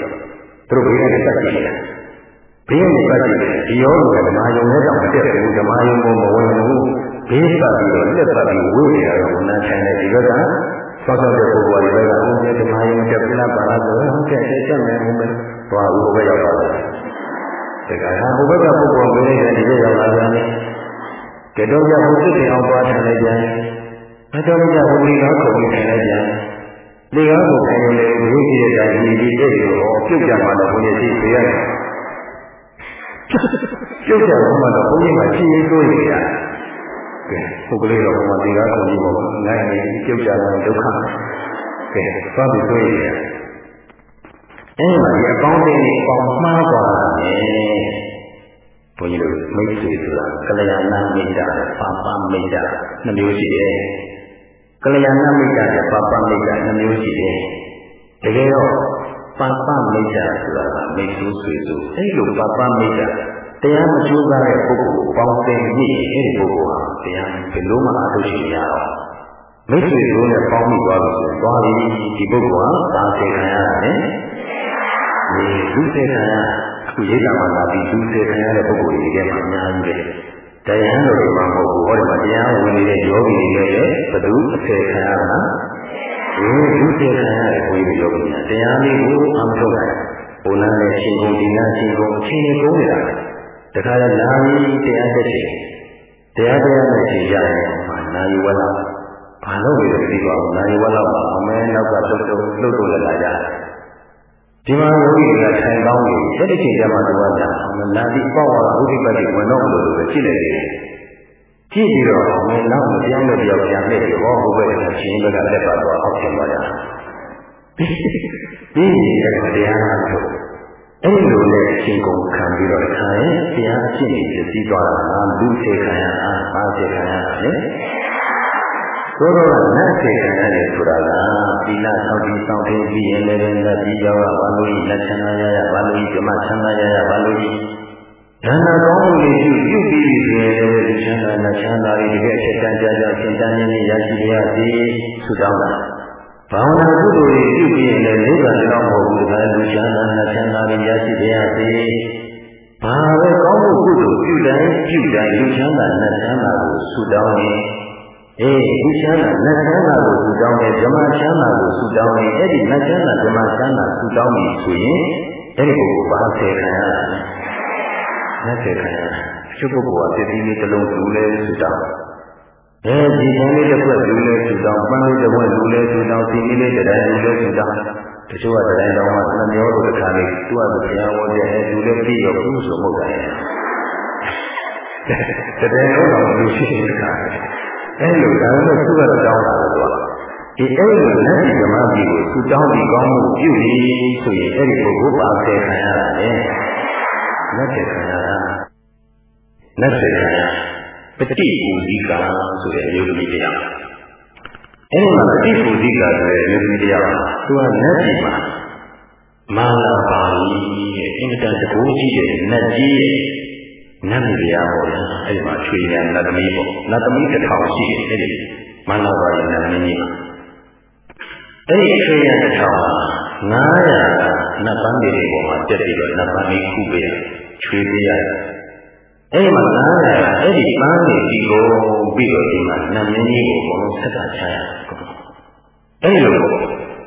သူတို့ဘယ်နဲ့တက်ကြည့်လဲဘေးနဲ့ပတ်ကြည့်တယ်ဒီယောဂကဓမ္မယုံနဲ့တော့မတက်ဘူးဓမ္မယုံကိုမဝင်ဘူးဘေးပတ်ပြီးတော့လက်ပတ်ပြီးဝိုးနေရတော့ဝန်ထမ်းတဲ့ဒီဘက် ကသောသောတဲ့ပုဂ္ဂိုလ်တွေကဘုရားဓမ္မယုံတက်ပြလားပါလားဆိုတော့ဟုတ်ကဲ့တက်ချက်မယ်ဘုမယ်သွားဦးဘယ်ရောက်ပါလဲတခါဟာဘုဘက်ကပုဂ္ဂိုလ်ဘေးနဲ့ဒီဘက်ရောက်လာကြတယ်ကဲတော့ရဘုသိတယ်အောင်သွားတယ်လည်းကြတယ်အတော်ကြဘုရားခေါ်ပြီးတယ်လည်းကြတယ်လေကားကိုခံရလေဘုရားကြီးရဲ့တိုင်းဒီဒီတဲ့ကိုပြုတ်ကြမှာလည်းဘုရားကြီးပြရတယ်ပြုတ်ကြတော့မှတော့ဘုန်းကြီးကဖြည့်ရေးလို့ရရတယ်။ ကဲပုဂ္ဂလိတော့ဘုရားဒီကားကိုကြီးပေါ့။နိုင်နေပြုတ်ကြတော့ဒုက္ခ။ကဲသွားပြီးတွေ့ရတယ်။အဲဒီမှာဒီအပေါင်းအသင်းတွေပေါင်းမှားသွားတယ်။ဘုန်းကြီးတို့မိတ်ဆွေဆိုတာကလျာဏမိတ်တာပါပမိတ်တာနှမျိုးရှိတယ်။ကလျာဏမိတ်တာနဲ့ပါပမိတ်တာနှမျိုးရှိတယ်။တကယ်တော့ပါပမိတ်တာဆိုတာကမိတ်ဆွေဆွေဆိုအဲ့လိုပါပမိတ်တာ တရားမကျိုးကားတဲ့ပုဂ္ဂိုလ်ပေါင်းတဲ့ညစ်အဲ့ဒီပုဂ္ဂိုလ်ဟာတရားဘယ်လိုမှအထုတ်ရှင်မရတော့မိတ်ဆွေတို့နဲ့ပေါင်းမိသွားလို့ဆိုရင်သွားပြီးဒီပုဂ္ဂိုလ်ဟာသာစေခံရတယ်ဒီလူစေခံရအခုရိတ်တာမှလာပြီးလူစေခံရတဲ့ပုဂ္ဂိုလ်တွေကမှအများကြီးပဲတရားတော်တွေမှာမဟုတ်ဘူးဟောဒီမှာတရားဝင်နေတဲ့ယောဂီတွေလည်းဘယ်သူအစေခံရတာဒီလူစေခံရတဲ့ဘုရားယောဂီများတရားလေးကိုအမှထုတ်လိုက်ဘုန်းနဲ့ရှင်ကုန်ဒီနာရှင်ကုန်အချိန်ကြီးကုန်နေတာ တခါလဲလာပြီးတရားတက်ချင်တရားတရားနဲ့ရှင်ရရင်နာယီဝက်လာဘာလို့လဲဒီပါနာယီဝက်လာမှာအမဲနောက်ကတုတ်တုတ်လှုပ်လို့လာကြဒီမှာယောဂီတွေကထိုင်ကောင်းနေတက်တဲ့ချိန်ကျမှတော့ကြာလာပြီးပေါ့သွားဥဒိပတ်တွေဝင်တော့လို့ပဲဖြစ်နေတယ်ကြည့်ပြီးတော့မင်းနောက်မပြောင်းလို့ပြောင်းပြန်နေပြီဟောဘုဘဲကရှင်ဘက်ကလက်ပါတော့အောက်ပြန်သွားကြဒီတရားနာလို့ အဲ့ဒီလိုနဲ့အရှင်ကုန်ခံပြီးတော့ခါရင်တရားအဖြစ်ကြီးပြည့်သွားတာဟာလူစေခံရတာအားစေခံရတာလေသို့တော့နတ်စေခံရတယ်ဆိုတာကသီလဆောက်ပြီးဆောက်ပြီးပြီးရင်လည်းလက်ပြီးကြောင်းဘာလို့လက်ချမ်းသာရရဘာလို့ဓမ္မချမ်းသာရရဘာလို့ဒါနကောင်းမှုတွေပြုပြုပြီးဆိုရင်ဒီချမ်းသာနဲ့ချမ်းသာတွေတကယ်အချက်တန်ကြကြသင်တန်းနေရရှိရသည်ဆုတောင်းတာ ဘာဝနာကုသိုလ်တွေပြုပြီးရင်လည်းနိဗ္ဗာန်တော့မဟုတ်ဘူးဒါလူချမ်းသာနတ်ချမ်းသာတွေရရှိကြရစေ။ဘာပဲကောင်းမှုကုသိုလ်ပြုတိုင်းပြုတိုင်းလူချမ်းသာနတ်ချမ်းသာကိုဆုတောင်းရင်အေးလူချမ်းသာနတ်ချမ်းသာကိုဆုတောင်းတယ်ဓမ္မချမ်းသာကိုဆုတောင်းတယ်အဲ့ဒီနတ်ချမ်းသာဓမ္မချမ်းသာဆုတောင်းပြီဆိုရင်အဲ့ဒီပုဂ္ဂိုလ်ဘာဆယ်ခံရလဲ။နတ်ဆယ်ခံရချုပ်ပုဂ္ဂိုလ်ကတတိယတစ်လုံးလူလဲဆုတောင်း အဲဒီဆန်းလေးတစ်ခွက်လူလဲဆူတောင်းပန်းလေးတစ်ခွက်လူလဲဆူတောင်းစီလေးလေးတစ်တိုင်းလူလဲဆူတောင်းတချို့ကတိုင်းတောင်းမှနှမျောတို့တစ်ခါလေးသူကဘုရားဝတ်တဲ့လူလဲပြည့်ရောဘူးဆိုမှုတယ်တကယ်တော့လူရှိတဲ့ခါအဲလိုဒါနဲ့သူကတောင်းတာတော့ဒီအဲ့လိုလက်ရှိဓမ္မကြီးကိုသူတောင်းပြီးကောင်းမှုပြုပြီးဆိုရင်အဲ့ဒီပုဂ္ဂိုလ်ပါဆယ်ခံရတာလေလက်ဆယ်ခံရတာလက်ဆယ်ခံရ ပฏิပူဇိကဆိုတဲ့အယုဒ္ဓမိတရားအဲဒီမှာပฏิပူဇိကဆိုတဲ့အယုဒ္ဓမိတရားသူကလက်ရှိမှာမာလာပါဠိရဲ့အင်္ဂတတကူကြီးရဲ့နတ်ကြီးရဲ့နတ်မိတရားပေါ့လေအဲဒီမှာချွေရနတ်သမီးပေါ့နတ်သမီးတစ်ထောင်ရှိတယ်အဲဒီမာလာပါဠိနတ်သမီးကြီးအဲ့ဒီချွေရတစ်ထောင်900နတ်ပန်းတွေပေါ်မှာတက်ပြီးတော့နတ်ပန်းလေးခုပေးချွေပေးရတယ် အဲ့မှာနားရအဲ့ဒီပန်းနေဒီကိုပြီးတော့ဒီမှာနတ်မင်းကြီးကိုဘုံဆက်ကချရအဲ့ဒီလို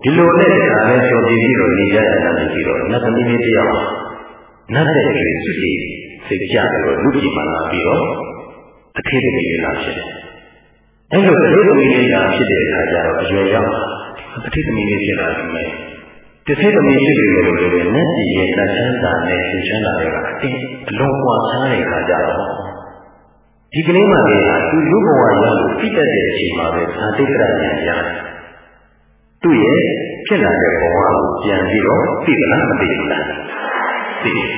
ဒီလိုနဲ့ဒါလည်းဆိုပြီးပြီးတော့နေရတာလည်းပြီးတော့နတ်သမီးလေးတယောက်နတ်တဲ့တွေစစ်စီစိတ်ကြပြီးတော့လူကြီးမှလာပြီးတော့အထေးသမီးလေးလာဖြစ်တယ်အဲ့လိုအထေးသမီးလေးလာဖြစ်တဲ့အခါကျတော့အရွယ်ရောက်အထေးသမီးလေးဖြစ်လာတယ်မယ် တသိသမီးဖြစ်ပြီလို့လည်းနဲ့ကြည်ရဲ့တချမ်းသာနဲ့ရှင်ချမ်းသာတွေကအတင်းအလုံးပွားစားတဲ့ခါကြတော့ဒီကလေးမှလည်းသူလူဘဝရောက်လို့ဖြစ်တတ်တဲ့အချိန်မှာပဲသာတိကရဉာဏ်ရတယ်သူ့ရဲ့ဖြစ်လာတဲ့ဘဝကိုပြန်ပြီးတော့သိသလားမသိဘူးလားသိတယ်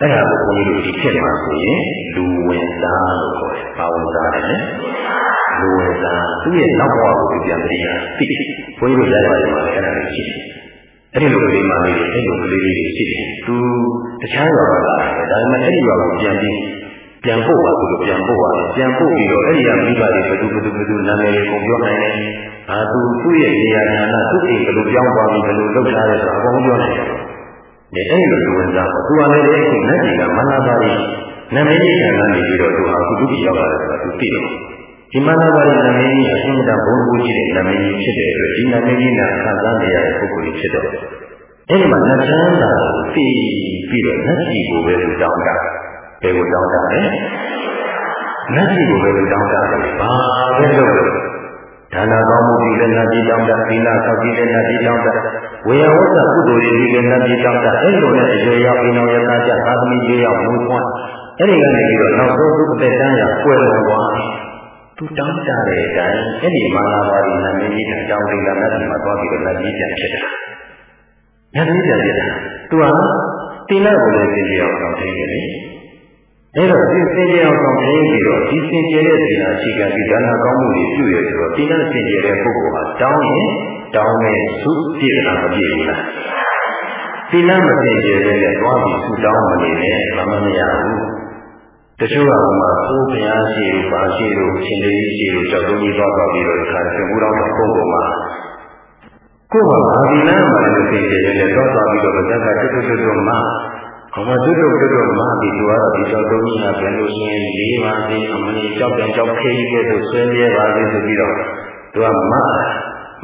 အဲ့ဒါကိုဘုန်းကြီးတို့ဒီဖြစ်မှာဆိုရင်လူဝင်သားလို့ခေါ်တယ်။ဘာဝင်သားလဲ။လူဝင်သားသူ့ရဲ့နောက်ဘဝကိုပြန်သိရသိ။ဘုန်းကြီးတို့လည်းပါတယ်မှာအဲ့ဒါလေးရှိတယ်။ အဲ့ဒီလိုကလေးမှလေးအဲ့လိုကလေးလေးရှိတယ်။သူတခြားရွာကလာတယ်။ဒါပေမဲ့အဲ့ဒီရွာကိုပြန်ပြီးပြန်ပို့ပါသူတို့ပြန်ပို့ပါပြန်ပို့ပြီးတော့အဲ့ဒီကမိဘတွေဘယ်သူဘယ်သူဘယ်သူနာမည်တွေပုံပြောနိုင်တယ်။အာသူသူ့ရဲ့နေရာဌာနသူ့အိမ်ဘယ်လိုပြောင်းသွားပြီးဘယ်လိုလုပ်ထားလဲဆိုတာအကုန်ပြောနိုင်တယ်။ဒီအဲ့လိုလူဝင်စားသူကလည်းဒီအခုလက်ကြီးကမန္တပါရီနာမည်ကြီးခံကနေပြီးတော့သူဟာအခုဒုတိယရောက်လာတယ်ဆိုတာသူသိတယ် ဒီမန္တပါရီနာမည်ကြီးအရှင်မတဘုံဘူးကြီးတဲ့နာမည်ကြီးဖြစ်တဲ့အတွက်ဒီနာမည်ကြီးနာခံစားနေရတဲ့ပုဂ္ဂိုလ်ကြီးဖြစ်တော့အဲ့ဒီမှာနတ်ချမ်းသာကိုသိပြီးတော့နတ်ကြီးကိုပဲသူတောင်းတာဘယ်ကိုတောင်းတာလဲနတ်ကြီးကိုပဲသူတောင်းတာဘာပဲလုပ်လို့ဒါနာကောင်းမှုဒီလည်းနတ်ကြီးတောင်းတာသီလဆောက်ကြည့်တဲ့နတ်ကြီးတောင်းတာဝေယဝတ္တကုသိုလ်တွေဒီလည်းနတ်ကြီးတောင်းတာအဲ့လိုနဲ့အရွယ်ရောက်ပြီးနောက်ရတာကြသာသမီလေးရောက်မူပွားအဲ့ဒီကနေပြီးတော့နောက်ဆုံးသူအသက်တန်းရကွယ်လွန်သွား သူတောင်းကြတဲ့အတိုင်းအဲ့ဒီမာနာပါရီနာမည်ကြီးတောင်းတိလာနတ်ကြီးမှာသွားပြီးတော့နတ်ကြီးပြန်ဖြစ်တာနတ်ကြီးပြန်ဖြစ်တာသူဟာတိလကိုလည်းသိကြအောင်တောင်းသိတယ်လေအဲ့တော့ဒီစင်ကြယ်အောင်ဆောင်ပြီးပြီးတော့ဒီစင်ကြယ်တဲ့ဒီနာရှိကဒီဒါနာကောင်းမှုတွေပြုရဆိုတော့ဒီနာစင်ကြယ်တဲ့ပုဂ္ဂိုလ်ဟာတောင်းရင်တောင်းတဲ့သုပြည့်တာမပြည့်ဘူးလားဒီနာမစင်ကြယ်တဲ့နဲ့သွားပြီးဆုတောင်းမနေနဲ့မမမရဘူး တချို့ကမှကိုယ်ဘုရားရှိလို့ပါရှိလို့ရှင်လေးရှိလို့ကြောက်တုံးကြီးသွားသွားပြီးတော့ဒီခါသင်္ကူတော်တော်ပုဂ္ဂိုလ်မှာကိုယ်ကဘာဒီနာမှာလည်းစင်ကြယ်တဲ့နဲ့သွားသွားပြီးတော့ဇက်ကတွတ်တွတ်တွတ်မှဘဝတုတ်တုတ်တုတ်မှဒီလိုကတော့ဒီကြောက်တုံးကြီးကပြန်လို့ရှိရင်လေးပါးစီအမလေးကြောက်ပြန်ကြောက်ခေးကြီးကဲ့သို့ဆွဲမြဲပါစေဆိုပြီးတော့သူကမ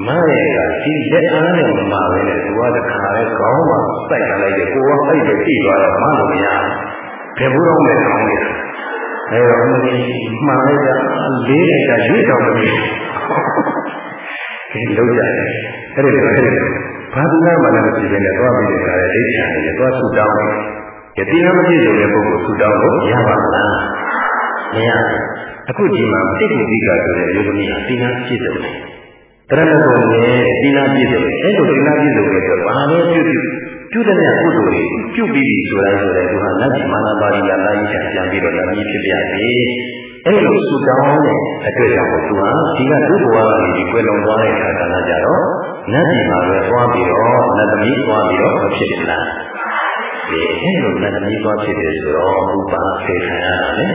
မရဲ့ကဒီလက်အားနဲ့မမပဲလေသူကတခါလဲကောင်းမှစိုက်ထားလိုက်တယ်ကိုကအဲ့ဒါသိသွားတော့မလို့မရဘယ်ဘူးတော့မဲ့ကောင်းတယ် အဲတော့အမလေးမှန်လိုက်တာလေးတဲ့ကရွေ့တော်မလို့ဒီလုံးကြတယ်အဲ့ဒီတော့ဘာသူနာမှလည်းမရှိဘဲနဲ့သွားပြီးတဲ့ခါလဲဒိဋ္ဌာနဲ့သွားဆူတောင်းတယ်ယတိနာမပြည့်စုံတဲ့ပုဂ္ဂိုလ်ဆူတောင်းလို့ရပါမလားမရအခုဒီမှာတိတိတိကဆိုတဲ့ယောဂီဟာတိနာပြည့်စုံတယ်တရဏဂုံနဲ့တိနာပြည့်စုံတယ်အဲ့လိုတိနာပြည့်စုံတဲ့အတွက်ဘာပဲပြုပြု ပြုတဲ့မြတ်ကုသိုလ်တွေပြုပြီးပြီဆိုတိုင်းဆိုတဲ့သူဟာနတ်ကြီးမာနပါရီလာလာကြီးချပြန်ပြီးတော့နတ်ကြီးဖြစ်ပြပြီအဲ့လိုဆူတောင်းတဲ့အတွက်ကြောင့်သူဟာဒီကဒုဘဝကနေဒီကွယ်လွန်သွားတဲ့အခါကလည်းကြတော့နတ်ပြည်မှာပဲသွားပြီးတော့နတ်သမီးသွားပြီးတော့မဖြစ်ဘူးလားဒီအဲ့လိုနတ်သမီးသွားဖြစ်တယ်ဆိုတော့ဥပါဆေခံရတာလေ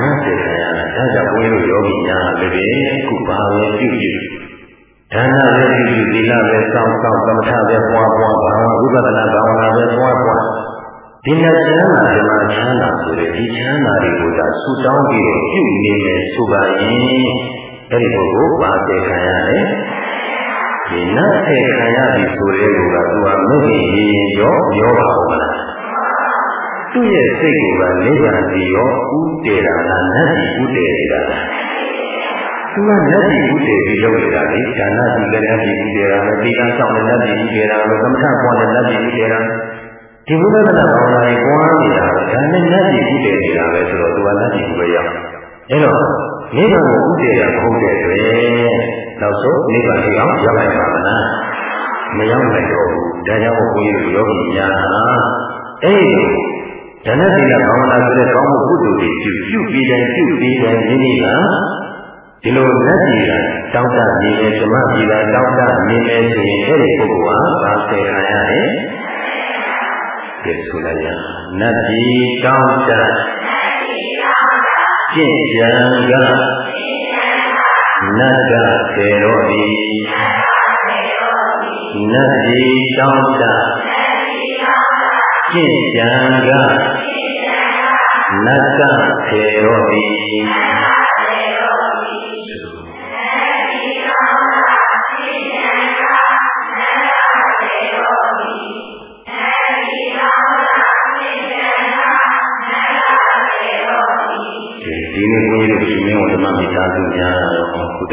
နတ်ဆေခံရတာဒါကြောင့်ဘုန်းကြီးတို့ယောဂီများလည်းပဲခုပါပဲပြုပြု ဒါနပဲပြုပြုသီလပဲစောင့်စောင့်သမထပဲပွားပွားဘာဝဝိပဿနာဘာဝနာပဲပွားပွားဒီနဲ့ချမ်းသာဓမ္မချမ်းသာဆိုတဲ့ဒီချမ်းသာတွေကိုသာဆူတောင်းပြီးတော့ပြုနေမယ်ဆိုပါရင်အဲ့ဒီပုဂ္ဂိုလ်ပါတဲ့ခံရတယ်ဒီနတ်တဲ့ခံရပြီဆိုတဲ့ကူကသူဟာမုတ်ရင်ရင်ရောရောပါဦးမလားသူ့ရဲ့စိတ်ကနိဗ္ဗာန်စီရောဥတည်တာလားနတ်ကြီးဥတည်နေတာလား သူကလက်ပြီးဥတည်ပြီးလုပ်နေတာလေဒါနပြီးလည်းလက်ပြီးဥတည်တာပဲဒီကံဆောင်လည်းလက်ပြီးဥတည်တာပဲသမထပွားလည်းလက်ပြီးဥတည်တာဒီဘုရားကဘာဝနာရေးပွားနေတာဒါနဲ့လက်ပြီးဥတည်နေတာပဲဆိုတော့သူကလက်ပြီးဥပဲရောက်အဲတော့နိဗ္ဗာန်ကိုဥတည်ရမဟုတ်တဲ့အတွက်နောက်ဆုံးနိဗ္ဗာန်ရှိအောင်ရောက်နိုင်ပါမလားမရောက်နိုင်တော့ဘူးဒါကြောင့်ဘုန်းကြီးတို့ယောဂီများအဲ့ဒီဒါနဲ့ဒီကဘာဝနာဆိုတဲ့ကောင်းမှုကုသိုလ်တွေပြုပြုပြီးတိုင်းပြုပြီးတိုင်းမိမိက ဒီလိုလက်ပြည်ကတောင်းတနေတယ်ဓမ္မပြည်ကတောင်းတနေတယ်ဆိုရင်အဲ့ဒီပုဂ္ဂိုလ်ဟာဘာစေခံရတယ်။ဒီဆိုလိုက်ရနတ်ပြည်တောင်းတကျင့်ကြံကနတ်ကစေတော်ဤနတ်ပြည်တောင်းတကျင့်ကြံကနတ်ကစေတော်ဤဒီ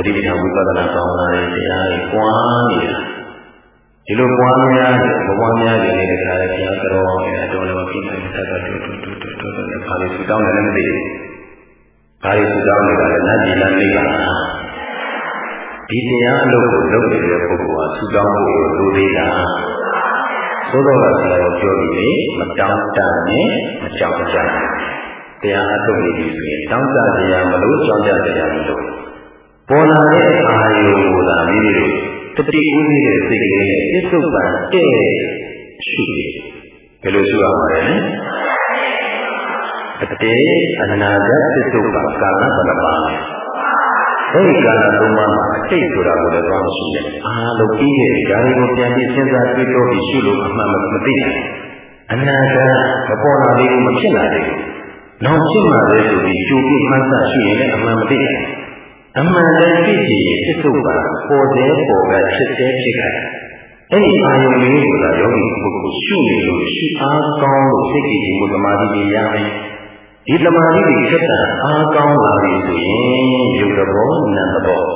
တော့ကုတတိပဋ္ဌာန်ဝိပဿနာကောင်းလာတဲ့တရားတွေပွားနေတာဒီလိုပွားများဘဝများတွေနဲ့တခါလေဘုရားတော်ရဲ့အတော်လည်းပြည့်စုံတတ်တတ်တူတူတူတူတူလည်းဘာလို့ဆူတောင်းတယ်လည်းမသိဘူး။ဘာလို့ဆူတောင်းနေတာလဲနတ်ပြည်လားနေပါလား။ဒီတရားအလုပ်ကိုလုပ်နေတဲ့ပုဂ္ဂိုလ်ဟာဆူတောင်းဖို့လိုသေးတာ။သို့တော်ကဆရာတော်ပြောပြီးလေမတောင်းတနဲ့မကြောက်ကြဘူး။တရားအထုတ်နေပြီဆိုရင်တောင်းတတရားမလို့ကြောင်းကြတရားမလို့ ပေါ်လာတဲ့အာယုကိုသာမိမိတို့တတိဥသိတဲ့စိတ်ကလေးနဲ့ပြစ္ဆုတ်ပံတဲ့ရှိတယ်ဘယ်လိုရှိရမှာလဲအတေအနာဂတ်ပြစ္ဆုတ်ပံကာလပရပါအဲဒီကာလသုံးပါးမှာအတိတ်ဆိုတာကိုလည်းသွားမရှိနဲ့အားလုံးပြီးခဲ့တဲ့ဒါတွေကိုပြန်ပြီးစဉ်းစားတွေးတောပြီးရှုလို့အမှန်မသိနိုင်အနာဂတ်မပေါ်လာသေးဘူးမဖြစ်လာသေးဘူးနောက်ဖြစ်မှာလေဆိုပြီးကြိုပြီးမှတ်သားရှိရင်လည်းအမှန်မသိဘူး အမှန်လည်းသိကြည့်ဖြစ်စုပ်ပါပေါ်တဲ့ပေါ်ကဖြစ်တဲ့ဖြစ်ခိုင်အဲ့ဒီအာယုံလေးကယောဂီပုဂ္ဂိုလ်ရှုနေလို့ရှိအားကောင်းလို့စိတ်ကြည်ခြင်းကိုသမာဓိကြီးရမယ်ဒီသမာဓိကြီးဖြစ်တာအားကောင်းလာပြီဆိုရင်ယုတ်တော်နတ်တော်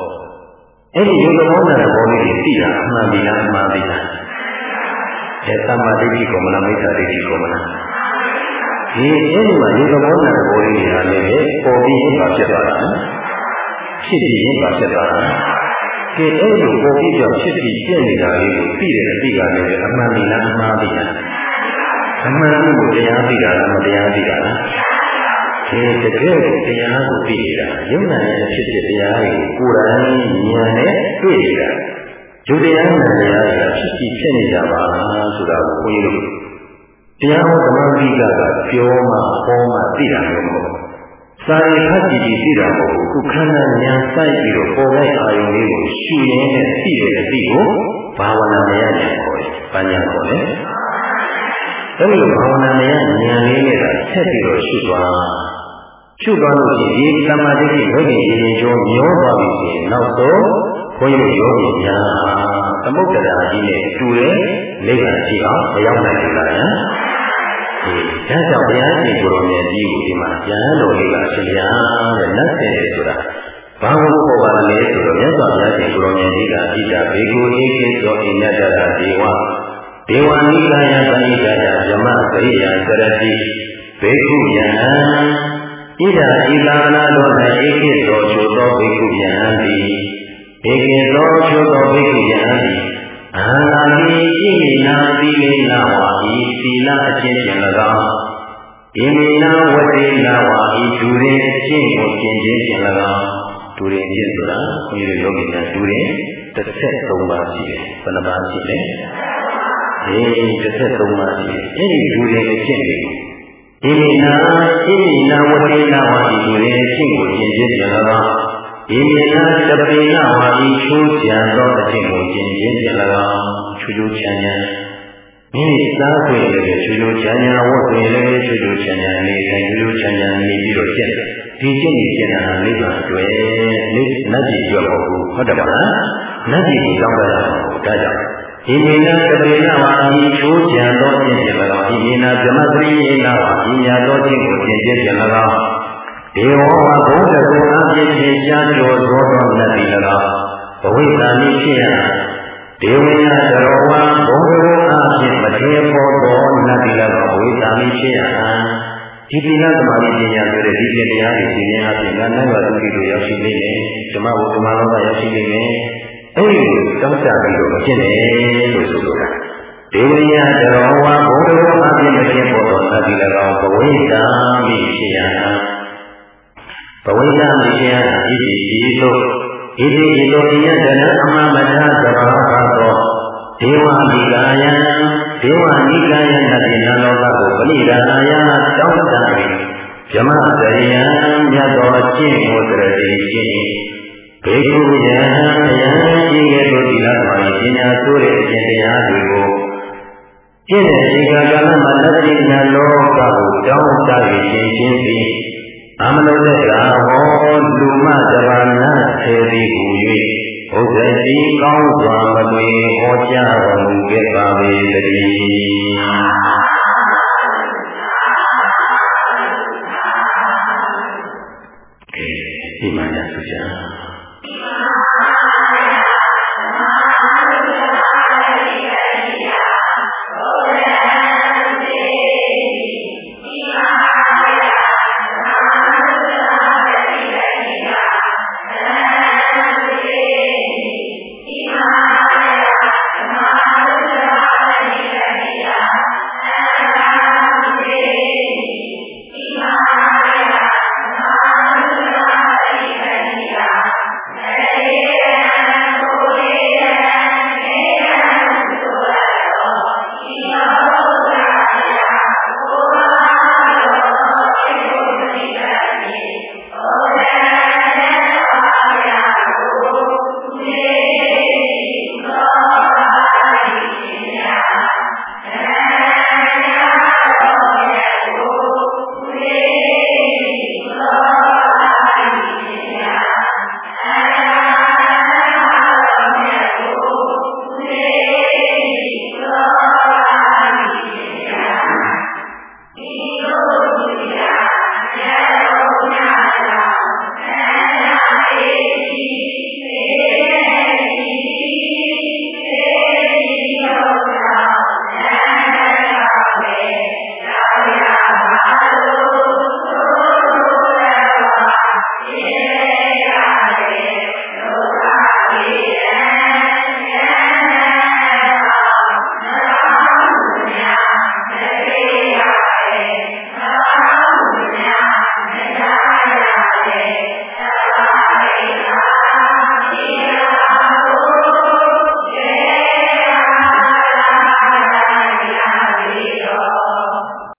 အဲ့ဒီယုတ်တော်နတ်တော်လေးကိုသိတာအမှန်ဒီလားအမှန်ဒီလားအဲသမာဓိကိုမလားမိစ္ဆာဒိဋ္ဌိကိုမလားဒီအဲ့ဒီမှာဒီသဘောနဲ့ဘောလေးတွေကလည်းပေါ်ပြီးရင်ပါဖြစ်သွားတာ ဖြစ်ပြီးရင်ပါဖြစ်သွားတာဒီအဲ့ဒီပေါ်ပြီးတော့ဖြစ်ပြီးပြည့်နေတာလေးကိုသိတယ်သိတာလည်းအမှန်တရားအမှားတရားအမှန်ကိုတရားသိတာလားမတရားသိတာလားဒီတကယ်ကိုတရားကိုသိနေတာယုံနာရဲ့ဖြစ်ဖြစ်တရားတွေကိုကိုယ်တိုင်ဉာဏ်နဲ့တွေ့နေတာယုတ်တရားနဲ့တရားတွေကဖြစ်ပြီးဖြစ်နေကြပါဆိုတာကိုဘုန်းကြီးတို့တရားဟောဓမ္မပိကကပြောမှဟောမှသိတာမျိုးမဟုတ်ဘူး။ စာရိခတ်ကြည့်ကြည့်သိတာမဟုတ်ဘူး။ခုခန္ဓာဉာဏ်စိုက်ပြီးတော့ပေါ်တဲ့အာယုံလေးကိုရှုရင်းနဲ့သိတဲ့အသိကိုဘာဝနာမရဉာဏ်ခေါ်တယ်။ဘာဉာဏ်ခေါ်လဲ။အဲဒီလိုဘာဝနာမရဉာဏ်လေးနဲ့သာဆက်ပြီးတော့ရှုသွား။ရှုသွားလို့ရှိရင်ဒီသမာဓိရဲ့ဝိညာဉ်ရင်ကျော်မျောသွားပြီဆိုရင်နောက်ဆုံးဘုန်းကြီးတို့ယောဂီများသမုဒ္ဒရာကြီးနဲ့တူတဲ့နိဗ္ဗာန်ရှိအောင်မရောက်နိုင်ဘူးလား။ ဒါကြောင့်ဘုရားရှင်ကိုယ်တော်မြတ်ကြီးကိုဒီမှာဉာဏ်တော်လေးကအရှင်ဘုရားတဲ့လက်ဆယ်ဆိုတာဘာကိုခေါ်ပါလဲဆိုတော့မြတ်စွာဘုရားရှင်ကိုယ်တော်မြတ်ကြီးကဣဒဘေကုဧကိသောဣနတရာဒေဝဒေဝနိကာယသနိကာယယမသရိယသရတိဘေကုယံဣဒဤသာနာတော်၌ဧကိသောချိုသောဘေကုယံတိဧကိသောချိုသောဘေကုယံတိ အာနာတိဣမိနာသီလေနာဝါဤသီလအချင်းချင်း၎င်းဣမိနာဝတိနာဝါဤဒူရင်အချင်းကိုကျင့်ခြင်းချင်း၎င်းဒူရင်ချင်းဆိုတာခွန်ကြီးတို့ယောဂီများဒူရင်တစ်ဆက်သုံးပါးရှိတယ်ဘယ်နှပါးရှိလဲအေးတစ်ဆက်သုံးပါးရှိတယ်အဲ့ဒီဒူရင်အချင်းတွေဣမိနာဣမိနာဝတိနာဝါဤဒူရင်အချင်းကိုကျင့်ခြင်းချင်း၎င်း ဣဤမေနတပိနဝါဤချိုးချံသောအခြင်းကိုကျင့်ခြင်းဖြင့်၎င်းချူချူချမ်းချမ်းမိမိသားခွေလည်းချူချူချမ်းချမ်းဝတ်ခွေလည်းချူချူချမ်းချမ်းနေတိုင်းချူချူချမ်းချမ်းနေပြီးတော့ကျင့်တယ်ဒီကျင့်နေကျင့်တာနိဗ္ဗာန်အတွက်နိနတ်ပြည်ရောက်ဖို့ဟုတ်တယ်မလားနတ်ပြည်ကိုကြောင်းတာဒါကြောင့်ဤမေနတပိနဝါဤချိုးချံသောကျင့်ဖြင့်၎င်းဤမေနဇမသရိယေနဝါဤညာသောကျင့်ကိုကျင့်ခြင်းဖြင့်၎င်း ဒေဝဝဘုဒ္ဓကုအဖြစ်ဖြင့်ရှားကျော်သောသောနတ်တိ၎င်းဘဝိတာနိဖြစ်ရဒေဝယသရောဝဘုဒ္ဓကုအဖြစ်မထေပေါ်သောနတ်တိ၎င်းဘဝိတာနိဖြစ်ရဒီပိဏသမာဓိပညာဆိုတဲ့ဒီပြတရားတွေသိရင်အပြင်ငါနိုင်ပါသူတို့ရောက်ရှိနေတယ်ဓမ္မဘုဓမ္မလောကရောက်ရှိနေတယ်အဲ့ဒီကိုတောင်းကြပြီးတော့ဖြစ်တယ်လို့ဆိုလိုတာဒေဝယသရောဝဘုဒ္ဓကုအဖြစ်မထေပေါ်သောနတ်တိ၎င်းဘဝိတာနိဖြစ်ရ ဘဝိတမရှိယဣတိဤသို့ဣတိဤသို့ယတနာအမမတသဘာဝသောဒေဝမိကာယံဒေဝနိကာယနတိနာလောကကိုပရိဒါနာယတောင်းတ၍ဗြမစရိယံမြတ်သောကျင့်ကိုတရတိရှိဘေကုယံယံဤကဲ့သို့ဒီလာပါပညာဆိုတဲ့အကျင့်တရားတွေကိုကျင့်တဲ့ဒီကကာလမှာလက်တိနာလောကကိုတောင်းတ၍ရှင်းရှင်းပြီး အမလုံးတဲ့ကဟောလူမတဘာနာသေသည်ဟူ၍ဘုရားတိကောင်းစွာမသွေဟောကြားတော်မူခဲ့ပါပေတည်းဒီမှာရဆိုကြ